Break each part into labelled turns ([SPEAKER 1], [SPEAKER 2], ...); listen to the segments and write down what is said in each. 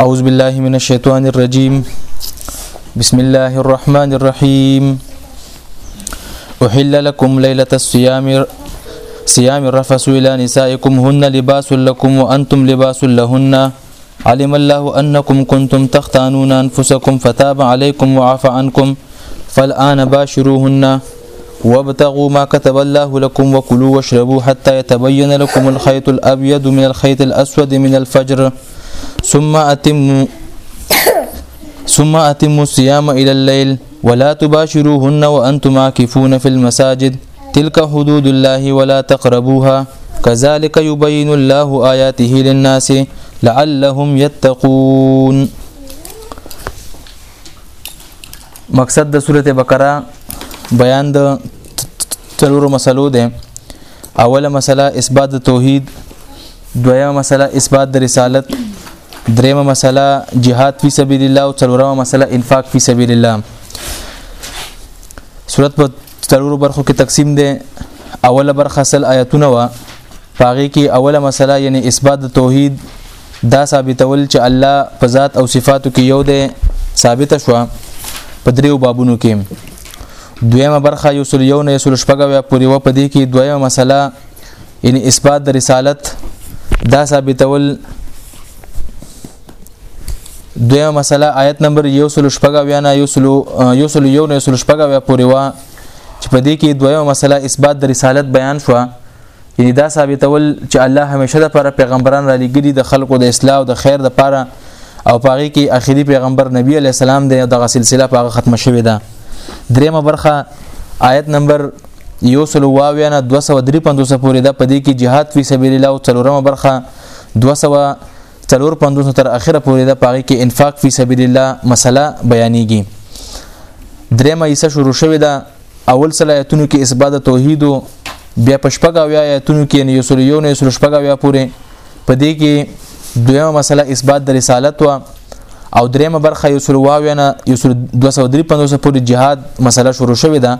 [SPEAKER 1] أعوذ بالله من الشيطان الرجيم بسم الله الرحمن الرحيم أحل لكم ليلة الصيام صيام الرفس إلى نسائكم هن لباس لكم وأنتم لباس لهن علم الله أنكم كنتم تختانون أنفسكم فتاب عليكم وعفى عنكم فالآن باشروهن وابتغوا ما كتب الله لكم وكلوا واشربوا حتى يتبين لكم الخيط الأبيض من الخيط الأسود من الفجر ثم أتموا ثم أتموا الصيام إلى الليل ولا تباشروهن وأنتم عاكفون في المساجد تلك حدود الله ولا تقربوها كذلك يبين الله آياته للناس لعلهم يتقون مقصد د سوره بقره بیان د څلورو مسلو ده اوله مسله اثبات د توحید دویمه مسله اثبات د رسالت دریمه مسله جهاد فی سبیل الله او څلورمه مسله انفاق فی سبیل الله صورت په څلورو برخو کې تقسیم دی اوله برخه سل آیاتونه و پاغي کې اوله مسله یعنی اثبات توحید دا ثابتول چې الله په ذات او صفاتو کې یو دی ثابت شو په دریو بابونو کې دویمه برخه یو سل یو نه یو سل شپږه پورې و پدې کې دویمه مسله یعنی اثبات د رسالت دا ثابتول دویمه مسله آیت نمبر 116 یا نه 101 نه 116 یا پورې وا چې په دې کې دویمه مسله اثبات د رسالت بیان شو یعنی دا ثابتول چې الله همیشه د پر پیغمبران را لګري د خلقو د اصلاح او د خیر د پاره او پاره کې اخیری پیغمبر نبی علی السلام د دغه سلسله په ختم شوې ده دریمه برخه آیت نمبر یو سلو واویا نه 253 پورې ده په دې کې jihad فی سبیل الله او څلورمه برخه 200 څلور پندوس تر اخره پورې ده پاغي کې انفاق فی سبیل الله مسله بیانېږي درېمه حصہ شروع شوې ده اول صلاحیتونو کې اثبات توحید بیا پشپګا ویا آیتونو کې یو سل یو نه سل شپګا ویا پورې په دې کې دویمه مسله اثبات د رسالت وا او درېمه برخه یو سل واویا نه یو سل 253 پورې جهاد مسله شروع شوې ده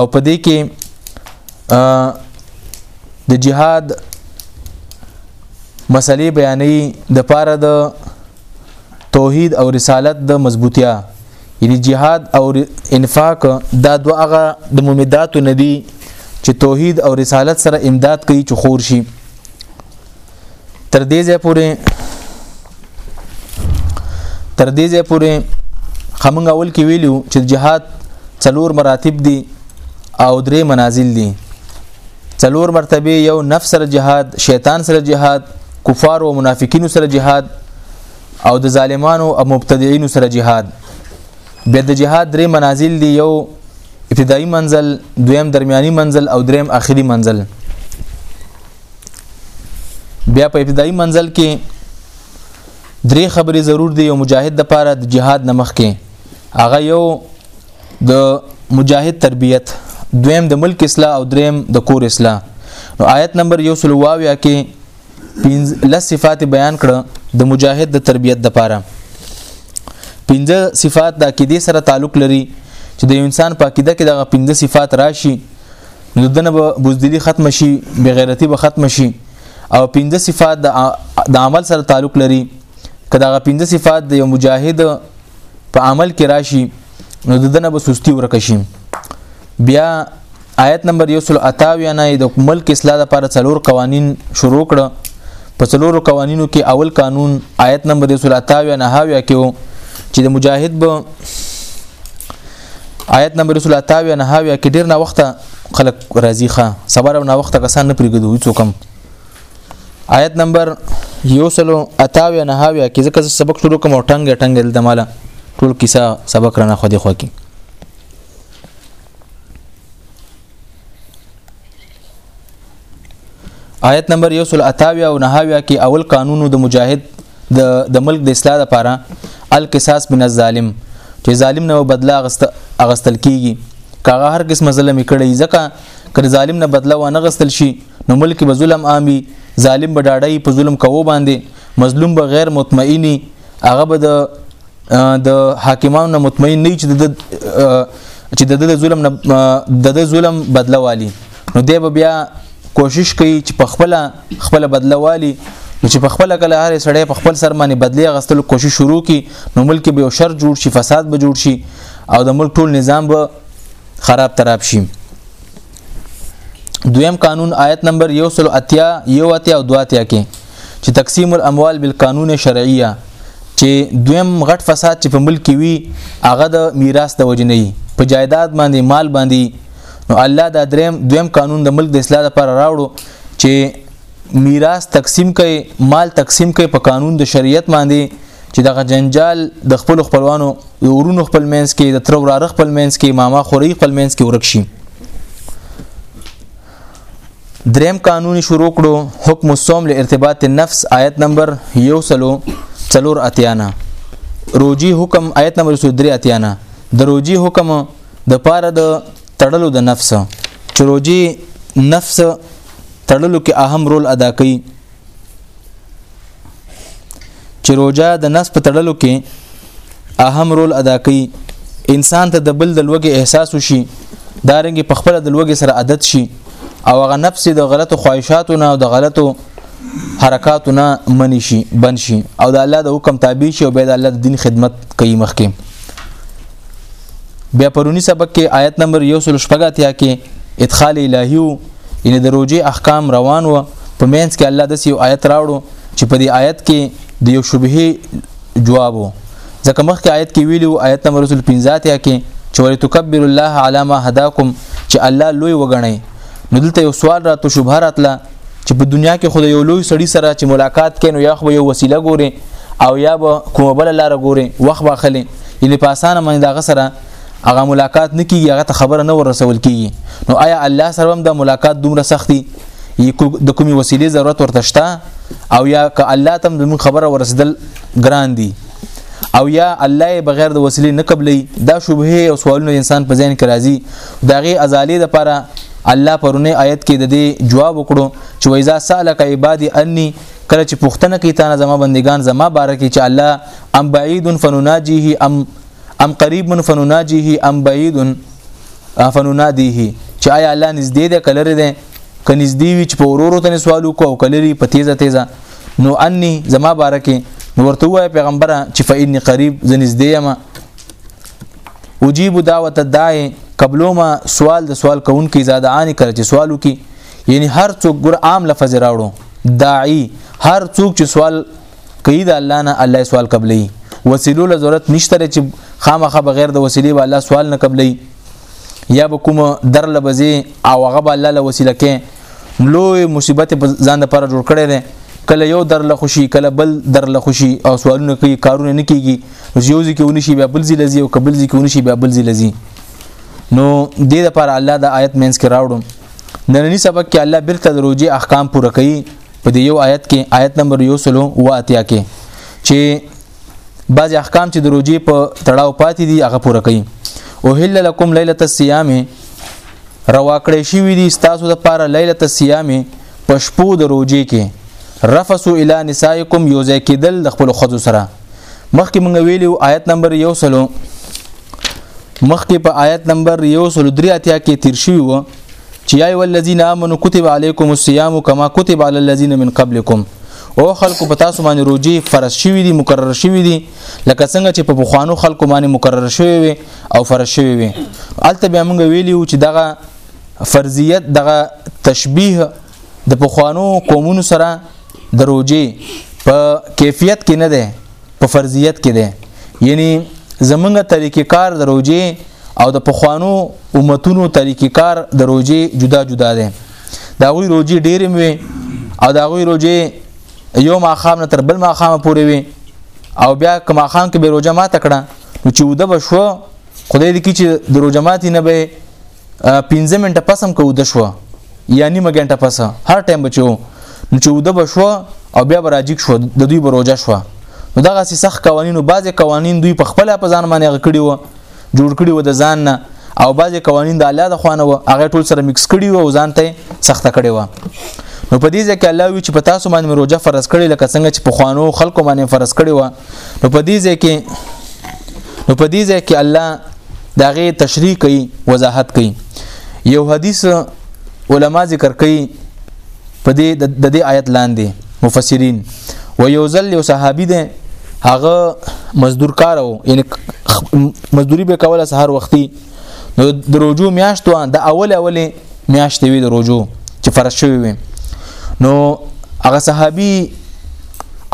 [SPEAKER 1] او په دې کې د جهاد مسلې بیانې د پاره د توحید او رسالت د مضبوطیا یعنی جهاد او انفاق دا دوه هغه د ممدات ندی چې توحید او رسالت سره امداد کوي چې خور شي تر دې ځای پورې تر دې ځای پورې خمنګ اول کې ویلو چې جهاد څلور مراتب دي او درې منازل دي څلور مرتبه یو نفس سره جهاد شیطان سره جهاد کفار او منافقینو سره جهاد او د ظالمانو او مبتدعين سره جهاد بیا د جهاد درې منازل دی یو ابتدایي منزل دویم درمیاني منزل او دریم آخري منزل بیا په ابتدایي منزل کې درې خبرې ضرور دي یو مجاهد د پاره د جهاد نمخ کې هغه یو د مجاهد تربیت دویم د ملک اصلاح او دریم د کور اصلاح نو آیت نمبر یو سلو واویا کې پنځ لس صفات بیان کړه د مجاهد د تربیت د پاره پنځه صفات د عقیده سره تعلق لري چې د انسان په عقیده کې دغه پنځه صفات راشي نو دنه به بوزدلی ختم شي بغیرتی به ختم شي او پنځه صفات د عمل سره تعلق لري کدا غ پنځه صفات د یو مجاهد په عمل کې راشي نو د دنه به سستی ورک شي بیا آیت نمبر 128 نه د ملک اصلاح لپاره څلور قوانین شروع کړ په څلورو قوانینو کې اول قانون آیت نمبر 128 نه هاویا کې چې د مجاهد به آیت نمبر 128 نه هاویا کې ډیر نه وخته خلک راضی ښه صبر او نه وخته کسان نه پرګدو هیڅ کوم آیت نمبر یو سلو اتاویا نه هاویا کې ځکه سبق شروع کوم ټنګ ټنګ د مالا ټول کیسه سبق رانه خو دی خو کې آیت نمبر یو سلو اتاویا او نه هاویا کې اول قانونو د مجاهد د د ملک د اصلاح لپاره القصاص من الظالم چې ظالم نه بدله اغست اغستل کیږي کاغه هر قسم ظلم کړي ځکه کړ ظالم نه بدله و نه غستل شي نو ملک به ظلم عام وي ظالم به ډاډي په ظلم کوو باندې مظلوم به غیر مطمئنی هغه به د د حاکمانو نه مطمئن نه چې د چې د د ظلم نه د د ظلم بدله والی نو دی به بیا کوشش کوي چې په خپل خپل بدله والی چې په خپل کله هر سړی په خپل سر باندې بدلی غستلو کوشش شروع کی نو ملک به یو شر جوړ شي فساد به جوړ شي او د ملک ټول نظام به خراب تراب شي دویم قانون آیت نمبر 180 یو اتیا او دواتیا کې چې تقسیم الاموال بالقانون شرعیه چې دویم غټ فساد چې په ملک کې وي هغه د میراث د وجنې په جایداد باندې مال باندې نو الله دا دریم دویم قانون د ملک د اصلاح لپاره راوړو چې میراث تقسیم کړي مال تقسیم کړي په قانون د شریعت باندې چې دغه جنجال د خپل خپلوانو د ورونو خپل مینس کې د تر وراره خپل مینس کې ماما خوري خپل مینس کې ورک شي دریم قانون شروع کړو حکم الصوم لارتباط النفس آیت نمبر یو سلو څلور اتیانا روجی حکم آیت نمبر 3 اتیانا د روجی حکم د پاره د تړلو د نفس چې روزي نفس تړلو کې اهم رول ادا کوي چې روزه د نفس په تړلو کې اهم رول ادا کوي انسان ته د بل د لوګي احساس وشي دارنګ په خپل د لوګي سره عادت شي او هغه نفس د غلطو خواهشاتو نه او د غلطو حرکاتو نه منی شي بن شي او د الله د حکم تابع شي او به د الله د دین خدمت کوي مخکې بیا پرونی سبق کې آیت نمبر 180 کې ادخال الهی وو یعنی د روجي احکام روان و په مینس کې الله د یو آیت راوړو چې په دې آیت کې د یو شبهه جواب وو ځکه مخکې آیت کې ویلو آیت نمبر 15 کې چې ولې تکبر الله علی ما هداکم چې الله لوی وګڼي نو دلته یو سوال راته شوبه راتله چې په دنیا کې خو د یو لوی سړي سره چې ملاقات کین یا خو یو وسیله ګوري او یا به کومه بل لار ګوري وخت واخلي یعنی په اسانه باندې دغه سره هغه ملاقات نه کیږي هغه ته خبره نه ورسول کیږي نو آیا الله سره هم د ملاقات دومره سختي د کومې وسیلې ضرورت ورته شته او یا که الله تم د خبره ورسدل ګران دي او یا الله بغیر د وسیلې نه قبلې دا شوبه او سوالونه انسان په ذهن کې راځي داغه ازالې د پاره الله پرونه آیت کې د دې جواب وکړو چې وایذا سالک عبادی انی کله چې پښتنه کې تانه زما بندگان زما بارکه چې الله ام بعید فنناجیه ام ام قریب فنناجیه ام بعید فننادیه چې آیا الله نږدې ده کلر ده ک نږدې وی چې په ورورو ته سوال وکاو کلری په تیزه تیزه نو انی زما بارکه نو ورته وای پیغمبره چې فإني قریب زنږدې یم اجيب دعوت الداعي قبلو ما سوال د سوال کوونکې زادعانی کړ چې سوالو کې یعنی هر څوک ګور عام لفظ راوړو داعی هر څوک چې سوال کوي د الله نه الله سوال قبلي وسیلو له ضرورت نشته چې خامخه بغیر د وسیلې به الله سوال نه قبلي یا به کوم در لبزي او هغه به الله له وسیله کې لوی مصیبت په ځان لپاره جوړ کړي دي کله یو در له خوشي کله بل در له خوشي او سوالونه کوي کارونه نه کیږي نو یو ځکه ونشي بیا بل ځی لذي او قبل ځکه ونشي بیا بل ځی لذي نو د دې لپاره الله د آیت مینس کې راوړم نننی سبق کې الله بیرته د روزي احکام پوره کوي په دې یو آیت کې آیت نمبر یو سلو و اتیا کې چې بعض احکام چې د روزي په تړاو پاتې دي هغه پوره کوي او هل لکم ليله الصيام روا کړی شوی دي تاسو د پاره ليله الصيام په شپو د روجې کې رفسو الی نسائکم یوځای کېدل د خپل خزو سره مخکې مونږ ویلو آیت نمبر یو سلو مخکې په آیت نمبر یو سلو درې اتیا کې تیر شوی و چې یا ولذین آمنو کتب علیکم الصیام کما کتب علی الذین من قبلکم او خلکو په تاسو باندې روجي فرض شوی دي مقرر شوی دي لکه څنګه چې په بخوانو خلکو باندې مقرر شوی وي او فرض شوی وي الته بیا موږ ویلی چې دغه فرضیت دغه تشبیه د پخوانو قومونو سره د روجي په کیفیت کې نه ده په فرضیت کې ده یعنی زمونږ طریقې کار د روجي او د پخوانو امتونو طریقې کار د روجي جدا جدا ده دا غوي روجي ډېرې وي او دا غوي روجي یو ماخام نه تر بل ماخام پورې وي او بیا کما خان کې به روجه ما تکړه نو چې وده بشو خدای دې کی چې د روزه ماتي نه به 15 منټه پسم کو د شو یا نیمه غنټه پس هر ټایم بچو نو چې وده بشو او بیا براجیک شو د دوی بروجه شو نو دغه سي سخت قوانینو بعضي قوانین دوی په خپل په ځان باندې غکړي وو جوړ کړي وو د ځان نه او بعضي قوانین د الله د خوانه وو هغه ټول سره مکس کړي وو ځان ته سخت کړي وو نو په دې ځکه الله وی چې په تاسو باندې روزه فرض کړي لکه څنګه چې په خوانو خلکو باندې فرض کړي وو نو په دې ځای کې نو په دې ځای کې الله دا غي تشریح کوي وضاحت کوي یو حدیث علما ذکر کوي په دې د دې آیت لاندې مفسرین و یو ځل یو صحابي دی هغه مزدور کار وو یعنی مزدوري به کوله سهار وختي نو د رجوع میاشت و د اول اولې میاشتې وي د روزو چې فرض شوی وي نو هغه صحابي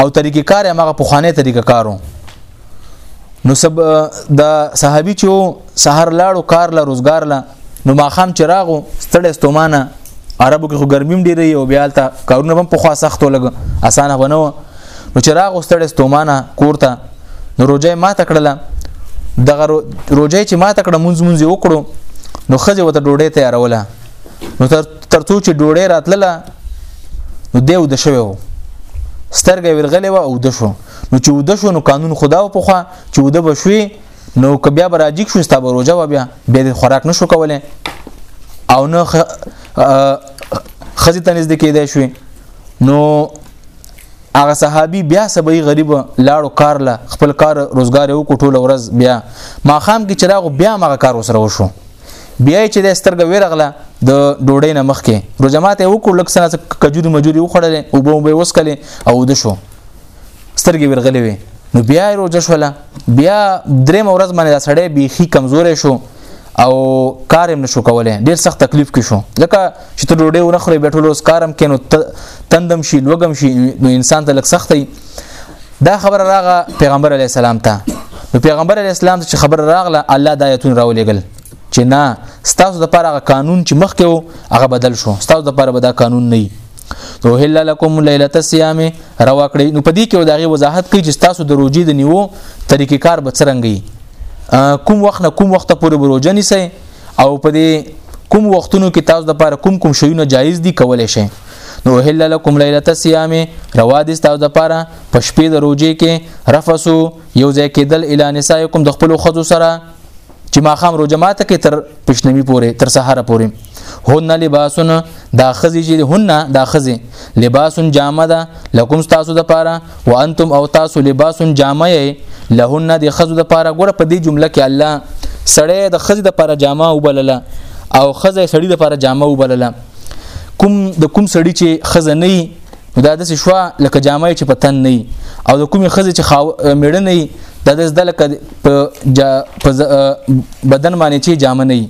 [SPEAKER 1] او طریقې کار هغه په خوانې طریقې کارو نو سب د صحابي چې سحر لاړو کار لا روزګار لا نو ماخام چراغو ستړې ستومانه عربو کې خو ګرمیم ډیره او بیا تا کارونه هم په خوا سختو لګ اسانه غنو نو چراغ ستړې ستومانه کورته نو روجه ما تکړه دغه روجه چې ما تکړه مونږ مونږ وکړو نو خځه وته ډوډۍ تیاروله نو تر ترڅو چې ډوډۍ راتله نو دی ود شوی وو سترګې ورغلې و او د شو نو چې ود شو نو قانون خدا او پخوا چې ود بشوي نو که بیا براجیک شو ستا بروجه و بیا بیا د خوراک نشو کوله او نه خزي تنز د کېدای شوی نو هغه صحابي بیا سبي غریب لاړو کار له خپل کار روزګار یو کوټول ورځ بیا ما خام کې چراغ بیا ما کار وسره وشو بیا چې د سترګ ویرغله د ډوډۍ نه مخ کې روزماته یو کو لک سنه کجوري مجوري وخړل او به به وسکلې او د شو سترګې ورغلې وي نو بیا روزه شوله بیا درې مورز باندې سړې بيخي کمزورې شو او کار هم نشو کولای ډیر سخت تکلیف کې شو ځکه چې ته ډوډۍ ونه خورې بیا ټول ورځ کارم کې نو تندم شي لوګم شي نو انسان ته لږ سخت دی دا خبره راغه پیغمبر علی السلام ته نو پیغمبر علی السلام ته چې خبره راغله الله د آیتون راولېګل چې نه ستاسو د پاره قانون چې مخکې وو هغه بدل شو ستاسو د پاره به دا قانون نه نو هلل لكم ليله الصيام روا کړی نو پدې کې وداغي وضاحت کوي چې تاسو د روزي د نیو طریقې کار به څرنګي کوم وخت نه کوم وخت پورې بروجنی سي او په دې کوم وختونو کې تاسو د پاره کوم کوم شیونه جایز دي کولای شئ نو هلل لكم ليله الصيام روا دي تاسو د پاره په شپې د روزې کې رفسو یو ځای کېدل اله نسایکم د خپل خزو سره چې ما خام روزه ماته کې تر پښنمی پورې تر سهار پورې هو نه لباسونه دا خزي چې هن دا خزي لباس جامه ده لکم تاسو د پاره وانتم او تاسو لباس جامه یې لهن د خزو د پاره ګوره په دې جمله کې الله سړی د خزي د پاره جامه وبلله او خزه سړی د پاره جامه وبلله کوم د کوم سړی چې خزه نه دا د شوا لکه جامه چې پتن نه او د کومې خزه چې خاو میړه نه دا د زده لکه په بدن باندې چې جامه نه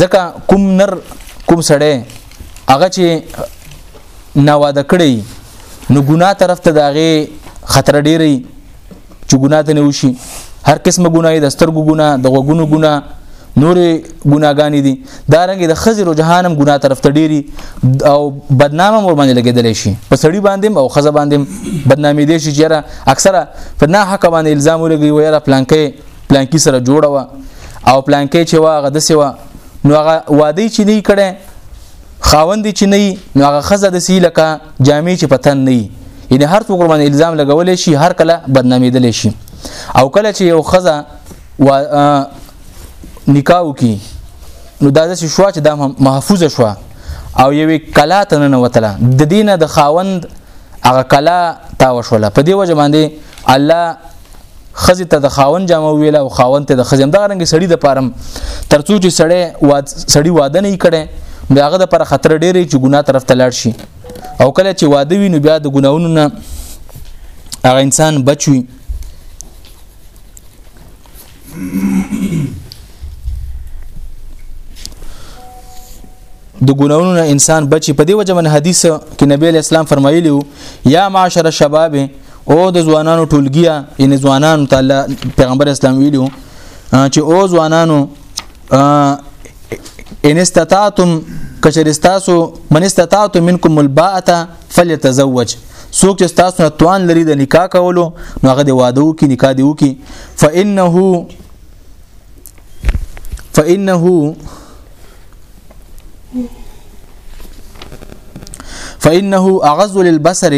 [SPEAKER 1] ځکه کوم نر کوم سړی هغه چې ناواده کړی نو ګناه طرف ته داغه خطر ډیری چې ګناه ته نه وشي هر قسمه ګناه د سترګو ګناه د غوګونو ګناه نورې ګناګانې دي دا رنګ د خزر او جهانم ګناه طرف ته ډیری او بدنامه مور باندې لګیدل شي په سړی باندې او خزه باندې بدنامي دي شي چیرې اکثره په نه حق باندې الزام ولګي ویره پلانکې پلانکی سره جوړه وا او پلانکې چې واغه د سیوا نو هغه وادي چې نه کړي خاوند چې نه نو هغه خزه د سی لکه جامع چې پتن نه یعنی هر څوک باندې الزام لګولې شي هر کله بدنامیدل شي او کله چې یو خزه و نکاو کی نو دا د شوا چې دا محفوظ شوا او یوې کلا ته نه وتله د دینه د خاوند هغه کلا تا وشوله په دې وجه باندې الله خزه ته د خاون جامه ویله او خاون ته د خزه هم دا رنګ سړی د پارم ترڅو چې سړی واد سړی واده نه کړي بیا هغه د پر خطر ډېری چې ګناه طرف ته لاړ شي او کله چې واده وي نو بیا د ګناونو نه هغه انسان بچوي د ګناونو نه انسان بچي په دې وجه من حدیث کې نبی اسلام فرمایلی یا معاشر شباب او د ځوانانو ټولګیا ان ځوانانو تعالی پیغمبر اسلام ویلو چې او ځوانانو ان استطاعتم کچرستاسو من استطاعتم منکم الباءه فليتزوج څوک چې تاسو نه توان لري د نکاح کولو نو هغه د واده وکي نکاح دی وکي فانه فانه فانه اغض للبصر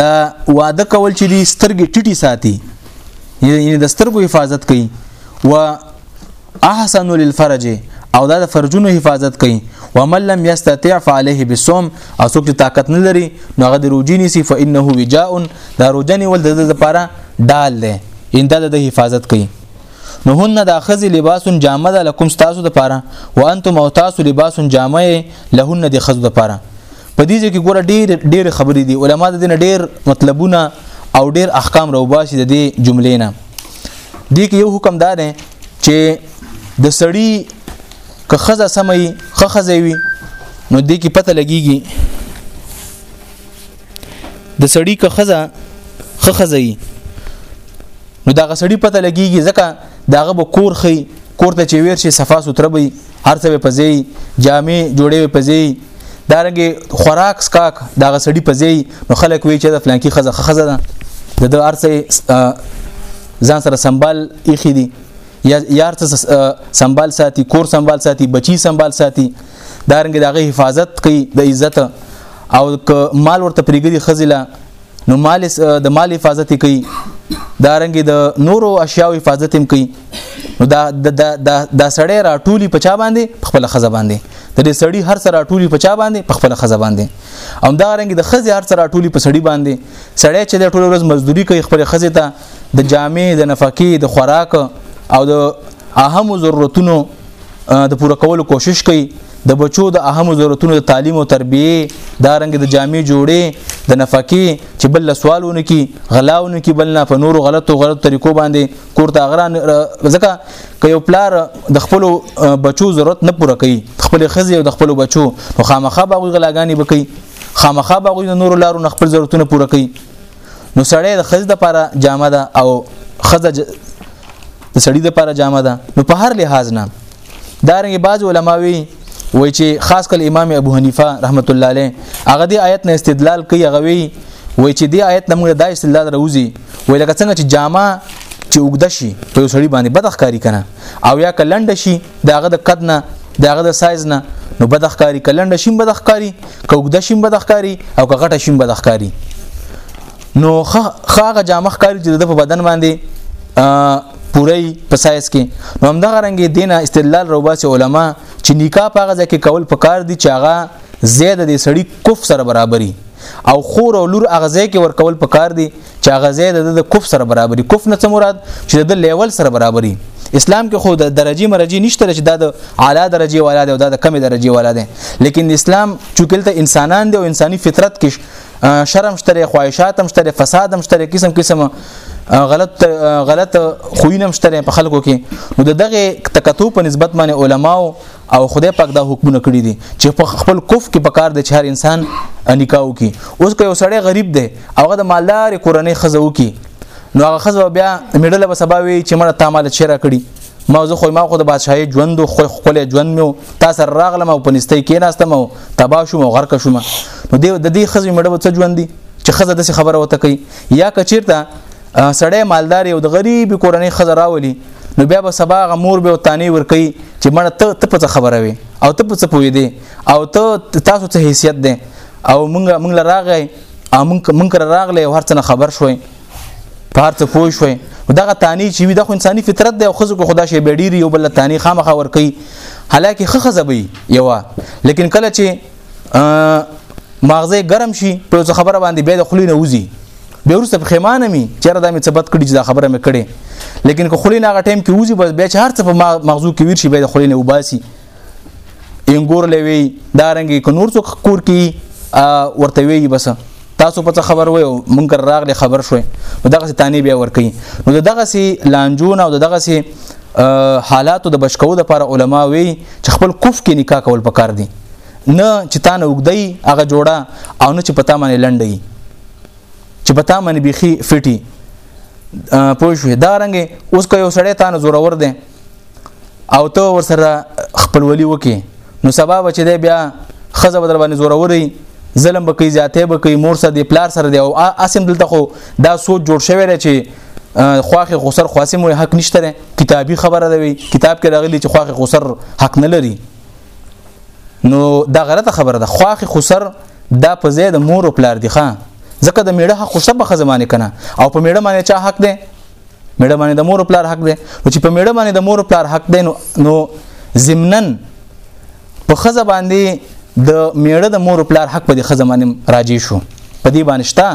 [SPEAKER 1] دا واده کول چې دی سترګې ټټي ساتي یعنی د سترګو حفاظت کوي و احسن للفرج او دا د فرجونو حفاظت کوي ومن لم يستطع فعليه بالصوم او څوک طاقت نه لري نو هغه د روزي نيسي فانه وجاء دا روزني ول د لپاره ډال دی ان دا د حفاظت کوي نو هن دا خزي لباس جامه ده لکم تاسو د پاره وانتم او تاسو لباس جامه لهن د خزو د پاره په دې ځکه ګوره ډېر ډېر خبرې دي علما د دې ډېر مطلبونه او ډېر احکام روباسي د دې جملې نه دې کې یو حکم دار چې د سړی که خزه سمي خخزه وي نو دې کې پته لګيږي د سړی که خزه خخزی نو دا غسړی پته لګیږي ځکه داغه به کور خي کور ته چې ویر شي صفا سوتره وي هر څه په ځای جامې جوړې په ځای دارنګ خوراک سکاک دا غسړي په ځای نو خلک وی چې د فلانکی خزه خزه ده د د ارڅ ځان سره سنبال اخی دي یا یار څه سنبال ساتي کور سنبال ساتي بچي سنبال ساتي دا رنګ دغه حفاظت کوي د عزت او مال ورته پریګدي خزله نو مال د مال حفاظت کوي دا رنګ د نورو اشیاو حفاظت هم کوي نو دا دا سړی راټولي پچا باندې خپل خزه باندې د دې سړی هر سره راټولي پچا باندې خپل خزه باندې او دا رنګ د خزه هر سره راټولي په سړی باندې سړی چې د ټول ورځ مزدوري کوي خپل خزه ته د جامع د نفقې د خوراک او د اهم ضرورتونو د پوره کولو کوشش کوي د بچو د اهم ضرورتونو د تعلیم او تربیه دا رنګ د جامع جوړې د نفقې چې بل سوالونه کی غلاونه کی بل نه په نورو غلطو غلط طریقو باندې کور ته غران ځکه که یو پلار د خپل بچو ضرورت نه پوره کوي خپل خزي او د خپل بچو نو خامخا به غلاګانی بکی خامخا به د نورو لارو خپل ضرورتونه پوره کوي نو سړی د خزي د لپاره جامه ده او خزه د سړی د پاره جامه ده نو په هر لحاظ نه دا رنګ بعض علماوی وای چې خاص کل امام ابو حنیفه رحمت الله علیه هغه دی آیت نه استدلال کوي هغه وی وای چې دی آیت نه موږ دا استدلال راوځي وای لکه څنګه چې جامه چې وګد شي په سړی باندې بدخکاری کنه او یا کلند شي داغه د قد نه داغه د سایز نه نو بدخکاری کلند شي بدخکاری کوګد شي بدخکاری او کغټه شي بدخکاری نو خو هغه جامه ښکاري چې د په بدن باندې پوره په سایز کې نو هم دغه رنګ دینه استدلال روباسي علما چې نکاح په غزه کې کول پکار دي چې هغه زید د سړی کف سره برابرۍ او خور او لور اغزه کې ورکول پکار دي چې اغزه د کف سره برابرۍ کف نه څه مراد چې د لیول سره برابرۍ اسلام کې خو د درجه مرجه نشته چې دا د اعلی درجه والا دی او دا د کم درجه والا دی لیکن اسلام چونکه ته انسانان دی او انساني فطرت کې شرم شته خواهشات هم شته فساد هم شته قسم قسم غلط غلط خوینه هم شته په خلکو کې نو د دغه تکتو په نسبت باندې علماو او خدای پاک دا حکمونه کړی دي چې په خپل کف کې په کار د چهار انسان نکاو کی اوس که یو سړی غریب دی هغه د مالدار کورنۍ خزو کی نو هغه خزو بیا میډل به سبا وی چې مړه تا مال چیرې کړی ما زه خو ما خو د بادشاهي ژوند خو خپل ژوند مې تاسو سره راغلم او پنيستې کې ناستم او تبا شوم او غرق شوم نو د دې خزې مړه وڅ ژوند دي چې خزه د خبره وته کوي یا کچیرته سړی مالدار او د غریب کورنۍ خزه راولي نو بیا به سبا غ مور به تانی ور کوي چې مړه ته ته په خبره وي او ته په څه پوي دي او ته تاسو ته حیثیت ده او مونږ مونږ راغی او مونږ مونږ راغلی او هرڅه خبر شوي پار ته پوه شوي دغه تانی چې وي د انساني فطرت دی او خزو کو خدا شي به ډیر یو بل تانی خامخا ور کوي حالکه خه خزه وي یو لیکن کله چې ماغزه ګرم شي په څه خبره باندې به د خلی نه وځي به ورسته خیمانه می چیرې دا می څه بد کړی چې دا خبره مې کړې لیکن کو خلی نه غټیم کې وځي بس به چې هر څه په مغزو کې ورشي به د خلی نه وباسي انګور لوي دا رنګي ک نور څوک کور کی ورته وی بس تاسو په خبر وای منکر راغلی خبر شوي دغه تانی بیا ور کوي نو دغه سي لانجون او دغه سي حالاتو د بشکو د پر علما وی چې خپل کوف کې نکاح کول پکار دي نه چې تا نه وګدی هغه جوړه او نه چې پتا باندې لنډي چې پتا باندې بيخي فټي پوه شو دا رنګ اوس که یو سړی تا نه زورور دی او ته ورسره خپلولي وکي نو سبب چې دی بیا خزه بدل باندې زوروري ظلم به کوي زیاته به کوي مور سره دی پلار سره دی او اسم دلته خو دا سوچ جوړ شوی دی چې خواخې خسر خاصم وي حق نشته کتابي خبره دی کتاب کې راغلي چې خواخې خسر حق نه لري نو دا غلطه خبره ده خواخې خسر دا په زید مور او پلار دی ښا ځکه د میړه حق خسر به خزمانه کنه او په میړه باندې چا حق دی میړه باندې د مور پلار حق دی نو چې په میړه باندې د مور پلار حق دی نو نو ضمنن په خزه باندې د میړه د مور پلار حق په دې خزه باندې راځي شو په دې باندې شته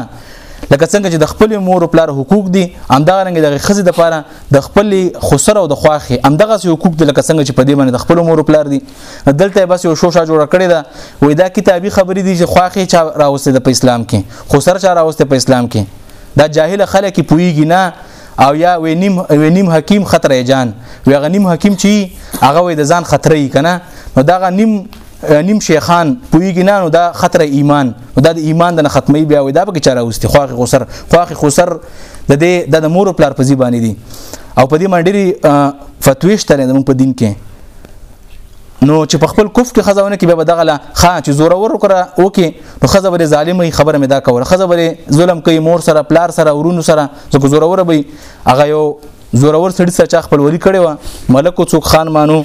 [SPEAKER 1] لکه څنګه چې د خپل مور او پلار حقوق دي همدغه رنګ د خزې د پاره د خپل خسر او د خواخي همدغه سي حقوق دي لکه څنګه چې په دې باندې د خپل مور او پلار دي دلته بس یو شوشه جوړ کړی دا وې دا کتابي خبرې دي چې خواخي چا راوسته د اسلام کې خسر چا راوسته په اسلام کې دا جاهل خلک پويږي نه او یا وې نیم وې نیم حکیم خطر جان وې غنیم حکیم چی هغه وې د ځان خطرې کنه نو دا غنیم نیم شیخان پویږي نه نو دا خطر ایمان نو دا د ایمان د ختمي بیا وې دا به چاره اوستي خواخ خسر خواخ خسر د دې د مور پلار پزی باندې دي او په دې باندې فتویش ترې زموږ په دین کې نو چې په خپل کوف کې خزاونه کې به دغله خا چې زور ور کړه او کې نو خزه بری ظالم وي خبره مې دا کوله خزه بری ظلم کوي مور سره پلار سره ورونو سره ځکه زور ور وي هغه یو زور ور سړي سره خپل وری کړي و ملک او څوک خان مانو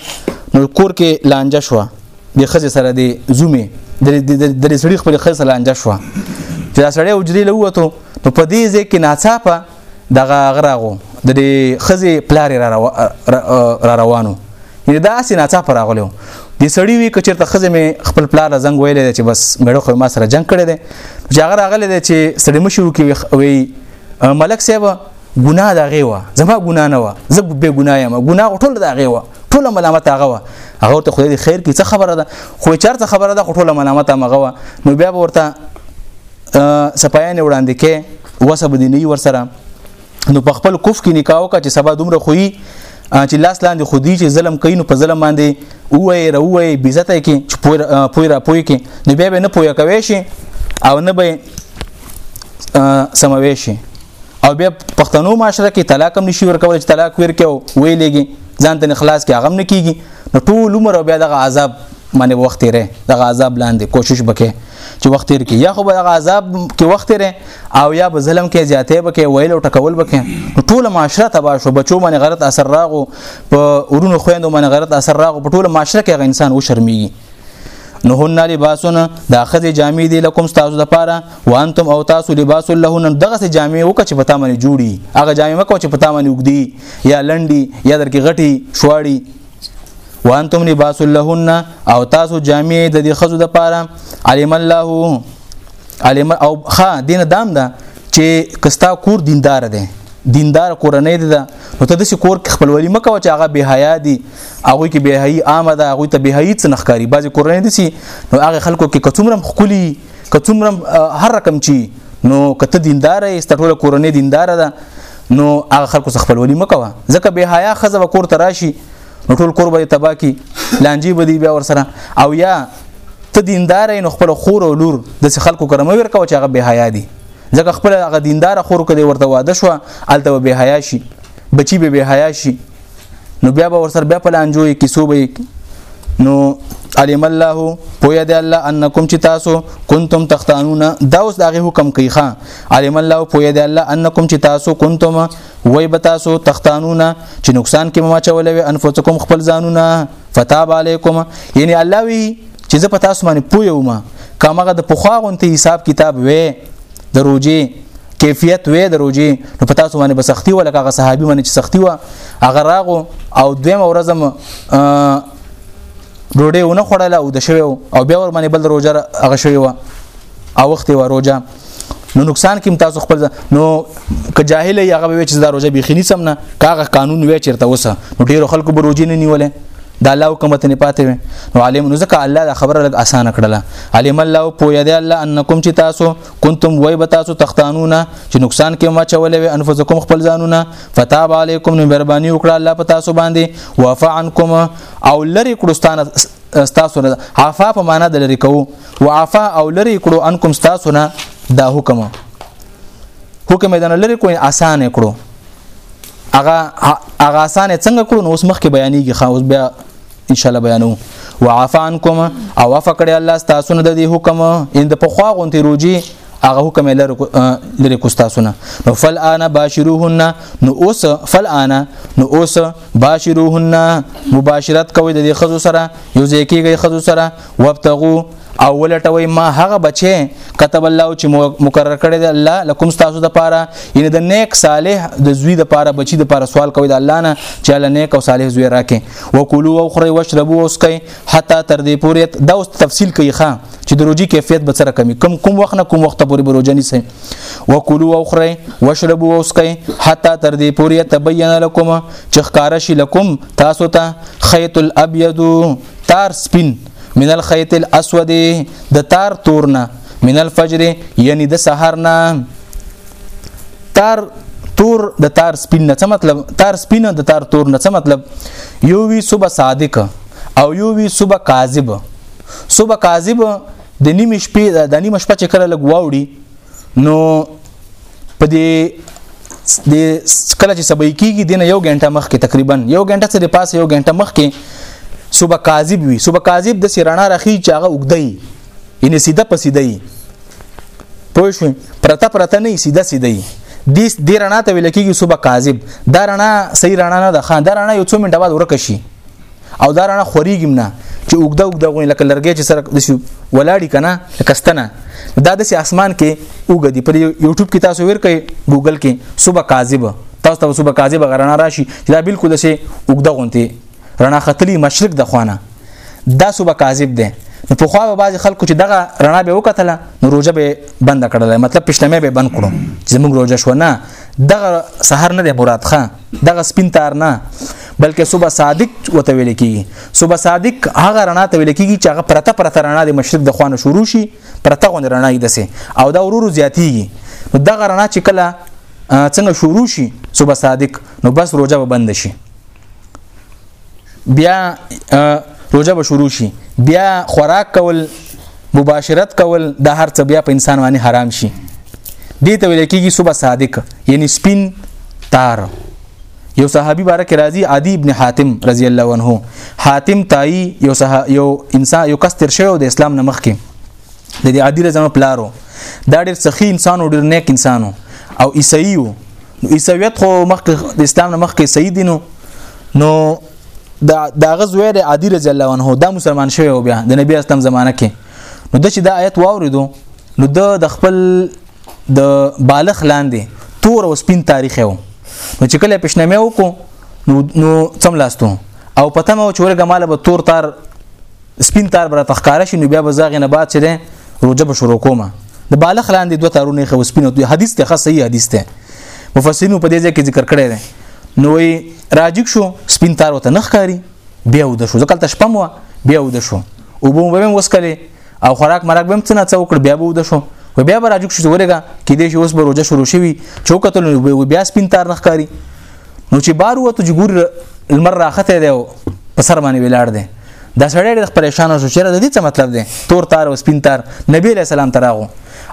[SPEAKER 1] نو کور کې لانجه شو د خزه سره د زومه د سړي خپل خزه لانجه شو چې دا سړی وجري لوته نو په دې ځکه ناڅاپه دغه غراغو د دې خزي پلار را, رو... را روانو یعنی دا اسی ناڅا پر راغلو د سړی وی کچر ته خزه می خپل پلار زنګ ویلې چې بس میړه خو ما سره جنگ کړي دي چې هغه راغله دي چې سړی مشرو کې وی ملک صاحب ګناه دا غي و زما ګناه نه و زه به ګناه یم ګناه ټول دا غي و ټول ملامت هغه و هغه ته خدای خیر کی څه خبره ده خو چرته خبره ده ټول ملامت هغه و نو بیا ورته سپایانه وړاندې کې وسب دي نه ورسره نو په خپل کوف کې نکاح وکړه چې سبا دومره خوې چې لاس لاندې خودي چې ظلم کوي نو په ظلم باندې وای روي بیزته کې چې پوی پوی را پوی کې نو بیا به نه پوی کوي شي او نه به سموي شي او بیا پښتنو معاشره کې طلاق هم نشي ورکول چې طلاق ورکو ویلېږي ځان ته خلاص کې هغه نه کیږي نو ټول عمر بیا دغه عذاب باندې وخت یې دغه عذاب لاندې کوشش وکړي چې وخت تیر کې یا خو به دغه عذاب کې وخت تیر او یا به ظلم کې زیاتې به کې ویل او ټکول به کې ټول معاشره تبا شو بچو باندې غلط اثر راغو په ورونو خويندو باندې غلط اثر راغو په ټول معاشره کې انسان و شرمېږي نو هن لباسون دا خزه جامې دي لکم تاسو د پاره وانتم او تاسو لباس لهن دغه سه جامې وک چې پتا منی جوړي هغه جامې مکو چې پتا منی وګدي یا لنډي یا درکې غټي شواړي وانتم لباس لهن او تاسو جامع د دې خزو د پاره علم الله علم او خا دین دام ده دا چې کستا کور دیندار ده دی دیندار کورنۍ ده نو ته د سی کور خپلولي مکو چې هغه به حیا دي هغه کې به حی عامه ده هغه ته به حی څه نخکاری بعضی کورنۍ دي سي نو هغه خلکو کې کڅومرم خولي کڅومرم هر رقم چی نو کته دیندار یې ستټوله کورنۍ دیندار ده نو هغه خلکو څخه خپلولي مکوه ځکه به حیا خزه وکور ته راشي نو ټول کور به تبا کی لانجی به دی بیا ور سره او یا ته دیندار نو خپل خور او لور د خلکو کرم ورکو چې هغه به حیا دي ځکه خپل هغه دیندار خور کدی ورته واده شو الته به حیا شي بچی به حیا شي نو بیا به ورسره بیا په لانجوي کې سو به نو علم الله پویا دی الله انکم چې تاسو کنتم تختانون دا اوس دغه حکم کوي ښا علم الله پویا دی الله انکم چې تاسو کنتم وای به تاسو تختانون چې نقصان کې ما چولوي انفسکم خپل ځانونه فتاب علیکم یعنی الله وی چې زه په تاسو باندې پویوم کماغه د پخوا غونته حساب کتاب وې د روجي کیفیت وې د روجي نو په تاسو باندې بسختی ولا هغه صحابي باندې چې سختی و هغه راغو او دویم ورځم ډوډۍ ونه خوړله او د شوی او بیا ور باندې بل روجه هغه شوی و او وخت و روجه نو نقصان کوم تاسو خپل نو که جاهل یې هغه وی چې دا روجه بيخینی سم نه کاغه قانون وی چیرته وسه نو ډیرو خلکو به روجي نه نیولې دا الله حکومت نه پاتې وي نو عالم نو ځکه الله دا خبره لګ اسانه کړله علم الله پوی دی الله انکم چې تاسو کنتم وای به تاسو تختانونه چې نقصان کې ما چولې وي انفسکم خپل ځانونه فتاب علیکم نو مهرباني وکړه الله په تاسو باندې وعفا عنکم او لری کړستان تاسو نه عفا په معنا د لری کو وعفا او لری کړو انکم تاسو نه دا حکم حکم دنه لری کوی اسانه کړو هغه هغه اسانه څنګه کړو نو اوس مخکې بیانېږي خا اوس بیا ان شاء الله بیانو وعفانکم او وفقړی الله تاسو نه د دې حکم ان د پخوا غونتی روجي هغه حکم لري کو تاسو نه نو فل انا باشروهن نو اوس فل انا نو اوس باشروهن مباشرت کوي د خزو سره یو ځای کېږي خزو سره وابتغو او ولټوي ما هغه بچي كتب الله چې مقرر کړی دی الله لكم تاسو د پاره یعنی د نیک صالح د زوی د پاره بچی د پاره سوال کوي د الله نه چې الله نیک او صالح زوی راکې وکولو او خوري واشربو اوس کوي حتی تر دې پورې دا اوس تفصیل کوي ښا چې د روجي کیفیت به سره کمی کم کوم وخت نه کوم وخت پورې بروجنی سي وکولو او خوري واشربو اوس کوي حتی تر دې پورې تبین لكم چې ښکارا شي لكم تاسو ته خيط الابيض تار سپین من الخيط الاسود د تار تورنا من الفجر یعنی د سحر نه تار تور د تار سپین نه څه مطلب تار سپین د تار تور نه څه مطلب یو وی صبح صادق او یو وی صبح کاذب صبح کاذب د نیمه شپې د نیمه شپه چې کله لګواوړي نو په دې د کله چې سبې کیږي دنه یو غنټه مخ کې تقریبا یو غنټه سره پاس یو غنټه مخ کې صبح کاذب وي صبح کاذب د سیرانا رخی چې هغه وګدای ان سیده په سیده ای پوه شو پرته پرته نه سیده سیده ای د دې رڼا ته ویل کېږي صبح کاذب دا رڼا صحیح رڼا نه ده خان دا رڼا یو څو منټه بعد ورک شي او دا رانه خوريګم نه چې اوګده اوګده غوي لکه لرګي چې سره دشي ولاړی کنه کستنه دا د اسمان کې اوګدي پر یوټیوب کې تاسو ور کوي ګوګل کې صبح کاذب تاسو ته صبح کاذب غرنا راشي چې دا بالکل دشي اوګده غونتي رڼا ختلی مشرق د خوانه دا صبح کاذب ده نو په خو به بعض خلکو چې دغه رڼا به وکتله نو روزه به بند کړل مطلب پښتمه به بند کړو چې موږ روزه شو نه دغه سحر نه دی مراد خان دغه سپین تار نه بلکې صبح صادق وته ویل کیږي صبح صادق هغه رڼا ته ویل کیږي چې هغه پرته پرته رڼا د مشرق د خوانه شروع شي پرته غو رڼا یې دسه او دا ورورو زیاتیږي نو دغه رڼا چې کله څنګه شروع شي صبح صادق نو بس روزه به بند شي بیا روزه به شروع شي بیا خوراک کول مباشرت کول د هر څه بیا په انسان باندې حرام شي دې ته ویل کېږي صبح صادق یعنی سپین تار یو صحابي بارک راضي عدي ابن حاتم رضی الله عنه حاتم تای یو صح... یو انسان یو کس تر شوی د اسلام نمخ کې د دې عدي رضانو پلارو دا ډېر سخی انسان او ډېر نیک انسانو او عیسایو نو عیسویت خو مخکې د اسلام نه مخکې سیدینو نو دا دا غزوه د عادی رضی الله عنه دا مسلمان شوی و بیا د نبی اسلام زمانہ کې نو د چې دا آیت واوریدو نو د خپل د بالغ لاندې تور او سپین تاریخ و نو چې کله پښنمه وکړو نو نو څم لاستو او پته مو چې ورګه مال به تور تار سپین تار برا تخکاره شي نو بیا به زاغې نه بعد چې ده روجه به شروع کومه د بالغ لاندې دوه تارونه خو سپین او حدیث ته خاصه یي حدیث ته مفسرینو په دې ځای کې ذکر کړی دی نو راجک شو سپین تار وته نخکاری بیا ود شو ځکه تاسو پم و بیا ود شو او بوم به وسکلې او خوراک مرګ بم څنګه څو کړ بیا ود شو و بیا به راجک شو ورګه کې دې شو اوس به روزه شروع شوي چوکتل نو بیا سپین تار نخکاری نو چې بار وته جګور المر راخته دی په سر باندې ولاړ دی دا سړی ډېر پریشان شو چې د دې څه مطلب دی تور تار او سپین تار نبی له سلام تراغو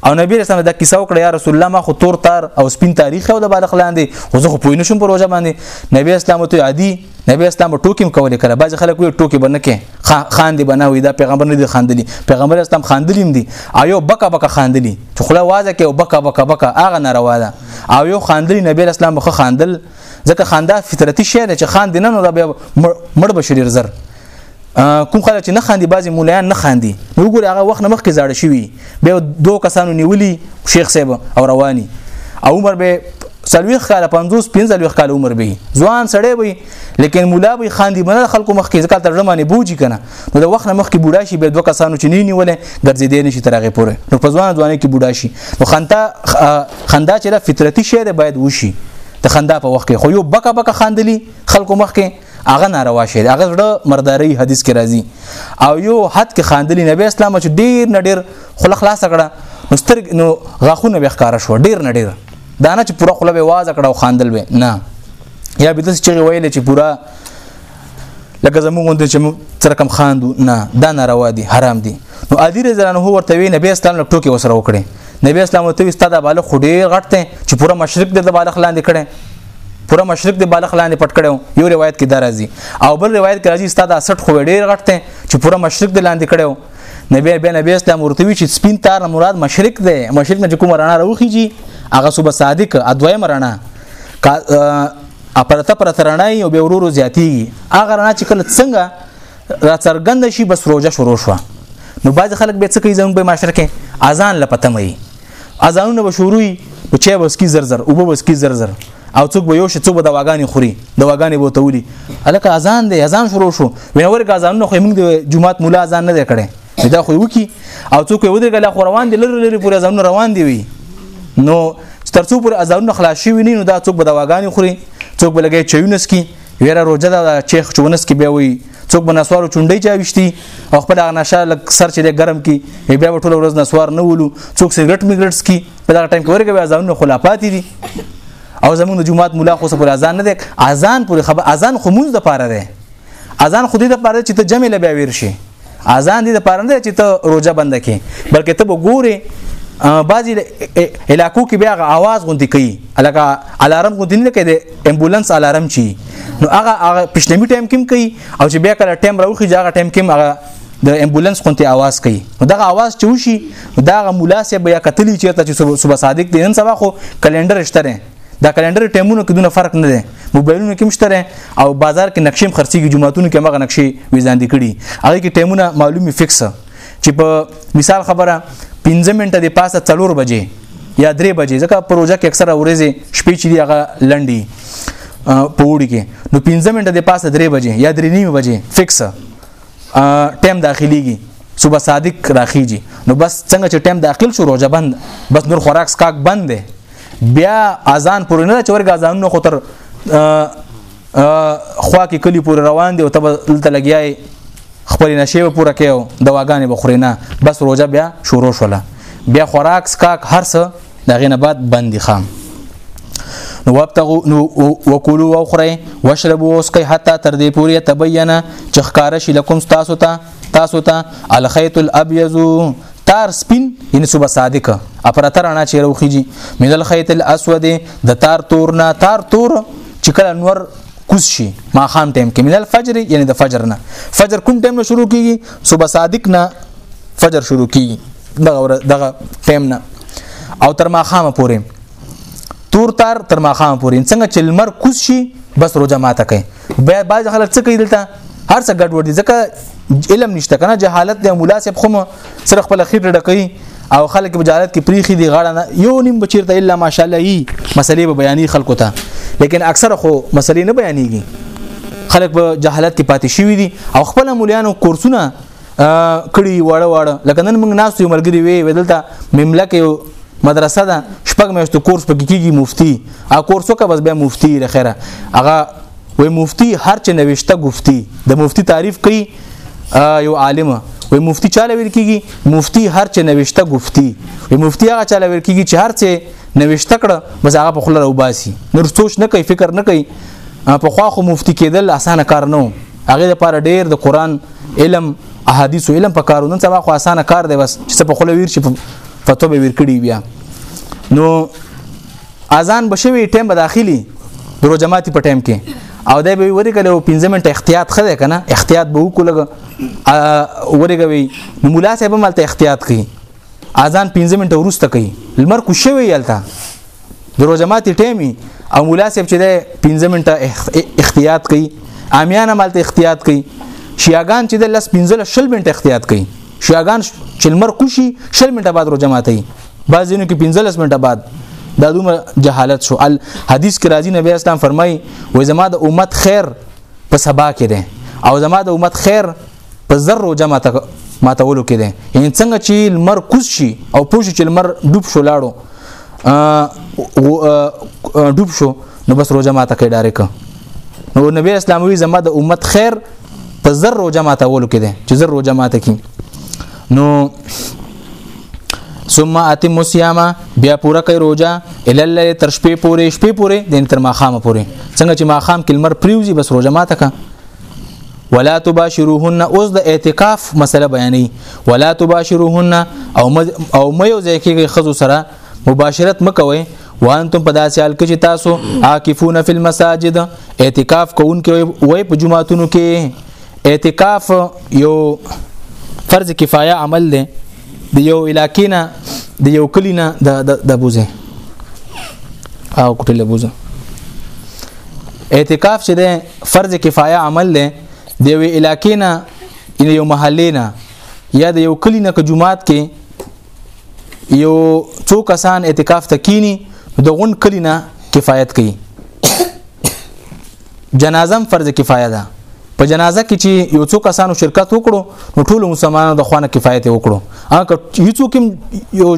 [SPEAKER 1] او نبی له سلام دا کیسه وکړه یا رسول الله ما خو تور تار او سپین تاری خو د بالغ لاندې خو زه خو پوه نشم پر وجه باندې نبی اسلام ته عادي نبی اسلام ټوکیم کولې کړه بعض خلک وی ټوکی بنه کې خان دی بنه وی دا پیغمبر نه دی خاندلی پیغمبر اسلام خاندلیم دی او یو بکا بکا خاندلی چې خلا وازه کې او بکا بکا بکا هغه ناروا ده او یو خاندلی نبی اسلام مخه خاندل ځکه خندا فطرتي شی دی چې خاندې نه نو دا بیا مړ بشي ډېر زر کوم خلک چې نه خاندي بعضې مولیان نه خاندي نو وګوري هغه وخت نه مخکې زاړه شوي بیا دوه کسانو نیولي شیخ صاحب او رواني او عمر به سلويخ کاله 50 55 کاله عمر به ځوان سړی وي لیکن مولا به خاندي بنه خلکو مخکې ځکه ترجمه نه بوجي کنه نو د وخت نه مخکې بوډا شي به دوه کسانو چې نه نیولې ګرځېدې نشي تر هغه پورې نو په ځوان ځواني کې بوډا شي نو خندا خندا چې د فطرتي شی دی باید وشي د خندا په وخت کې خو یو بکا بکا خاندلی خلکو مخ کې هغه ناروا شی هغه زړه مرداري حدیث کې راځي او یو حد کې خاندلی نبی اسلام چې ډیر نه ډیر خله خلاص کړه نو سترګ نو غاخونه به ښکارا شو ډیر نه ډیر دا نه چې پوره خله به واز کړه او خاندل به نه یا به تاسو چې ویل چې پوره لکه زموږ غوندې چې موږ سره کم خاندو نه دا ناروا دي حرام دي نو علی رضی الله عنه ورته وی نبی اسلام له ټوکی وسره وکړي نبی اسلام ورته وی ستاده بالغ خډې غټ ته چې پوره مشرق د بالغ لاندې کړي پوره مشرق د بالغ لاندې پټ کړو یو روایت کې درازي او بل روایت کې راځي ستاده 60 خو ډېر غټ ته چې پوره مشرق د لاندې کړو نبی بیا نبی اسلام ورته وی چې سپین تار مراد مشرق دی مشرق نه کوم رڼا راوخیږي هغه صبح صادق ادویم رڼا اپرته پر ترنای او به ورورو زیاتیږي اگر نه چې کله څنګه را څرګند شي بس روزه شروع شو نو بعض خلک به څه کوي زموږ په معاشره کې اذان لپته مې اذانونه به شروع وي په چا بس کی زر زر او به بس کی زر زر او څوک به یو شي څوک به د واغانې خوري د واغانې به تولي الکه اذان دی اذان شروع شو وینور کا اذان نو خو موږ د جمعات مولا اذان نه دی کړی دا خو وکی او څوک یو درګه لا خو روان دي لری لری پورې ځانونه روان دي وي نو ترڅو پر ازانونه خلاص شي ویني نو دا څوک به دواګانی خوري څوک به لګي چيونس کی ویره روزه دا چیخ چونس کی بیا وي څوک به نسوارو چونډي چا وشتي او خپل نشه لک سر چې ګرم کی بیا ټول ورځ نسوار نه ولو څوک سیګریټ میګریټس کی په دا ټایم کې ورګه بیا ځانونه خلافات دي او زمونږ جمعات مولا خو سره اذان نه دی اذان پورې خبر اذان خو مونږ د پاره دی اذان خو دې د پاره چې ته جمع لبیا ویر شي اذان دې د پاره نه چې ته روزه بند کې بلکې ته وګوري بعضی علاقو کې بیا غواز غونډي کوي الکه الارم غونډي نه کوي امبولانس الارم چی نو هغه هغه پښنمی ټایم کې کوي او چې بیا کله ټایم راوخی هغه ټایم کې هغه د امبولانس خونته आवाज کوي دغه आवाज چې وشي دغه مولا سه بیا کتلی چې ته چې صبح صادق دي نن سبا خو کلندر شته دا کلندر ټایمونو کې دونه فرق نه دی موبایلونو کې مشتره او بازار کې نقشې خرڅيږي جمعهتونو کې مغه نقشې وزاندې کړي هغه کې ټایمونه معلومي فکس چې په مثال خبره 15 منټه د پاسه 4 بجې یا 3 بجې ځکه پروژه کې اکثره ورځې شپې چې دی هغه لنډي په وړي کې نو 15 منټه د پاسه 3 بجې یا 3 نیمه بجې فکس ټایم داخليږي صبح صادق راخیږي نو بس څنګه چې ټایم داخل شو روزه بند بس نور خوراک سکاک بند دی بیا اذان پورې نه چې ورګه اذانونه خو تر خوا کې کلی پورې روان دي او تب دلته لګیای خپل نشي پوره کېو دواګانې بخوري نه بس روزه بیا شروع شوله بیا خوراک سکاک هر څه دغه نه بعد بندي خام نو وابتغوا نو وکولو او خره واشربوا اسقي حتا تر دې پوري تبين چې ښکارا شي لكم تاسو ته تاسو ته تا الخيط الابيض تار سپین یعنی صبح صادق اپراتر انا چې روخیږي من الخيط الاسود د تار تور نه تار تور چې کله نور کوز شي ما خام ټیم کې من الفجر یعنی د فجر نه فجر کوم ټیم نه شروع کیږي صبح صادق نه فجر شروع کیږي دغه دغه ټیم نه او تر ما خام پورې تور تار تر ما خام پورې څنګه چې لمر کوز شي بس روزه ماته کوي بیا بعض خلک څه کوي دلته هر څه ګډ وډي ځکه علم نشته کنه جهالت د مولا صاحب خو سره خپل خیر ډکې او خلک په جهالت کې پریخي دي غاړه نه یو نیم بچیر ته الا ماشاءالله یي مسلې به بیانې خلکو ته لیکن اکثر خو مسلې نه بیانېږي خلک په جهالت کې پاتې شوی دي او خپل مولیانو کورسونه کړي وړه وړه لکه نن موږ ناس یو ملګری وی ودلته مملکه یو مدرسه ده شپږ میاشتو کورس پکې کیږي مفتی ا کورس وکړه بس بیا مفتی لخره هغه وای مفتی هر چې نوښته گفتی د مفتی تعریف کوي یو عالم وای مفتی چاله ویل کیږي مفتی هر چې نوښته گفتی وای مفتی هغه چاله ویل کیږي چې هر څه نوښته کړه بس هغه په خله راوباسي نور سوچ نه کوي فکر نه کوي په خوا خو مفتی کېدل اسانه کار نه هغه لپاره ډیر د قران علم احادیث علم په کارو نن سبا خو اسانه کار دی بس چې په خله ویر شي فتوا به ویر کړی بیا نو اذان بشوي ټیم به داخلي درو جماعتي په ټیم کې او دا به وری کله 15 منټه احتیاط خده کنه احتیاط به وکړه وری کوي نو مولا صاحب مالته احتیاط کوي اذان 15 منټه ورسته کوي لمر کوشوي یلته د روزه ماتي ټیمي او مولا صاحب چې ده 15 منټه احتیاط کوي امیانه مالته احتیاط کوي شیاغان چې د لس 15 شل منټه احتیاط کوي شیاغان چې لمر کوشي شل منټه بعد روزه ماتي بعضینو کې 15 منټه بعد دا دومره جهالت شو ال حدیث کې راځي نبی اسلام فرمایي وای زما د امت خیر په سبا کې ده او زما د امت خیر په ذرو جمع ته ماتولو کې ده یعنی څنګه چې لمر کوز شي او پوه چې لمر ډوب شو لاړو ډوب شو نو بس روزه ماته کې ډایرک نو نبی اسلام وی زما د امت خیر په زر روزه ماته ولو کې ده چې زر روزه ماته کې نو ثم اتم صيام بیا پورا کوي روزه ال الليل تر شپې پورې شپې پورې د تر ماخام پورې څنګه چې ماخام کلمر پریوزي بس روزه ماته کا ولا تباشروهن اوس د اعتکاف مسله بیانې ولا تباشروهن او مز... او مې یو ځای کې خزو سره مباشرت مکوي وانتم په داسې حال کې چې تاسو عاکفون فی المساجد اعتکاف کوونکې وای په جمعاتونو کې اعتکاف یو فرض کفایه عمل دی د یو علاقې نه د یو کلی نه د د بوزه او کوټه لبوزه اعتکاف چې ده فرض کفایه عمل دی د یو علاقې نه یو محلې نه یا د یو کلی نه که جمعات کې یو څو کسان اعتکاف تکینی د غون کلی نه کفایت کوي جنازم فرض کفایه ده په جنازه کې چې یو څو کسانو شرکت وکړو نو ټول مسلمانانو د خوانه کفایت وکړو هغه یو څو کوم یو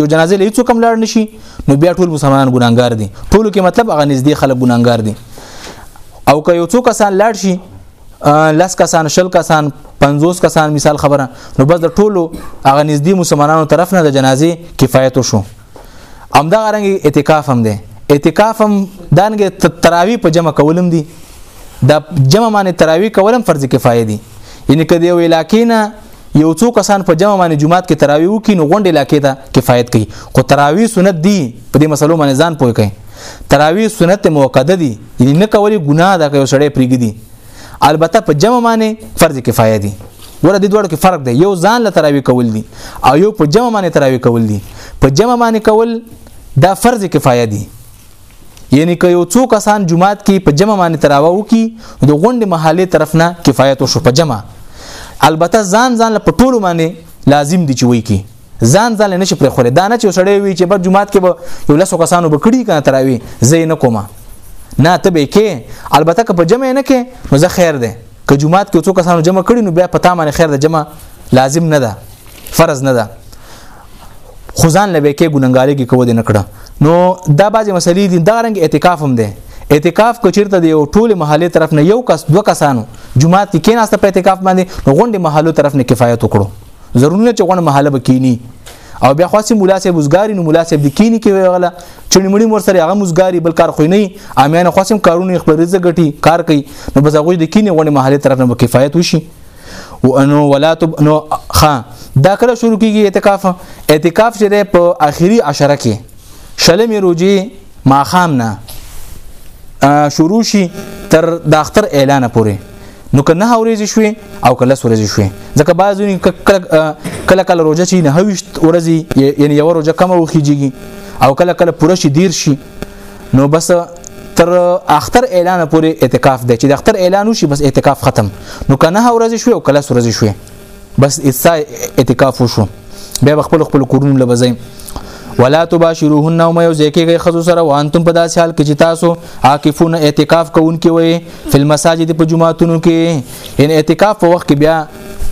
[SPEAKER 1] یو جنازه له یو څو کوم لاړ نشي نو بیا ټول مسلمانان ګناګار دي ټول کې مطلب هغه نږدې خلک ګناګار دي او که یو څو کسان لاړ شي لس کسان شل کسان 50 کسان مثال خبره نو بس د ټولو هغه نږدې مسلمانانو طرف نه د جنازې کفایت وشو امدا غرنګ اعتکاف هم دی اعتکاف هم دانګه تراوی په جمع کولم دي د جمع معنی تراوی کولم فرض کفایه دي یعنی کدی یو علاقې نه یو څو کسان په جمع باندې جمعات کې تراوی وکي نو غونډه علاقې ته کفایت کوي خو تراوی سنت دي په دې مسلو باندې ځان پوي کوي تراوی سنت موقته دي یعنی نه کولی ګناه ده کوي سړی پریګدي البته په جمع باندې فرض کفایه دي ور دې دوړو کې فرق دی یو ځان له تراوی کول دي او یو په جمع باندې تراوی کول دي په جمع باندې کول دا فرض کفایه دي یعنی که یو څو کسان جمعات کې په جمع باندې تراوه وکي د غونډې محله طرف نه کفایت وشو په جمع البته ځان ځان په ټولو باندې لازم دي چې وایي کې ځان ځان نه شي پرې خوري دا نه چې سړی وي چې په جمعات کې به یو لاسو کسانو بکړي کنه تراوي زه نه کومه نه ته به کې البته که په جمع نه کې نو زه خیر ده که جمعات کې څو کسانو جمع کړي نو بیا پتا باندې خیر ده جمع لازم نه ده فرض نه ده خو ځان لبه کې ګننګاري کې کوو دې نکړه نو دا بعضی مسلې دي دا رنګ اعتکاف هم دی اعتکاف کچیرته دی یو ټول محله طرف نه یو کس دوه کسانو جمعه کې کېناسته په اعتکاف باندې نو غونډه محله طرف نه کفایت وکړو ضروري نه چې غونډه محله بکینی او بیا خاصه مولا صاحب وزګاری نو مولا صاحب د کینی کې ویغله چړي مړي مور سره هغه مزګاری بل کار خو نه امیان خاصم کارونه خپل رزق غټي کار کوي نو بس هغه د کینی غونډه محله طرف نه کفایت وشي و انو ولا تب نو خا دا کله شروع کیږي اعتکاف اعتکاف چې ده په اخیری عشره کې شلمې روزي ماخام نه شروع شي تر د اختر اعلان پورې نو که نه ورځې شوې او کله ورځې شوې ځکه بعضونی کله کله روزه چې نه هوښت ورځي یعنی یو روزه کم وخیږي او کله کله پوره شي دیر شي نو بس تر اختر اعلان پورې اعتکاف دی چې د اختر اعلان وشي بس اعتکاف ختم نو کنه ورځ شوي او کله ورځ شوي بس ایسا اعتکاف وشو بیا خپل خپل کورونه لبزای ولا تباشروهن وما یزکیږي خزو سره وانتم په داسې حال کې چې تاسو عاکفون اعتکاف کوونکې وي په مساجد په جمعاتونو کې ان اعتکاف په وخت کې بیا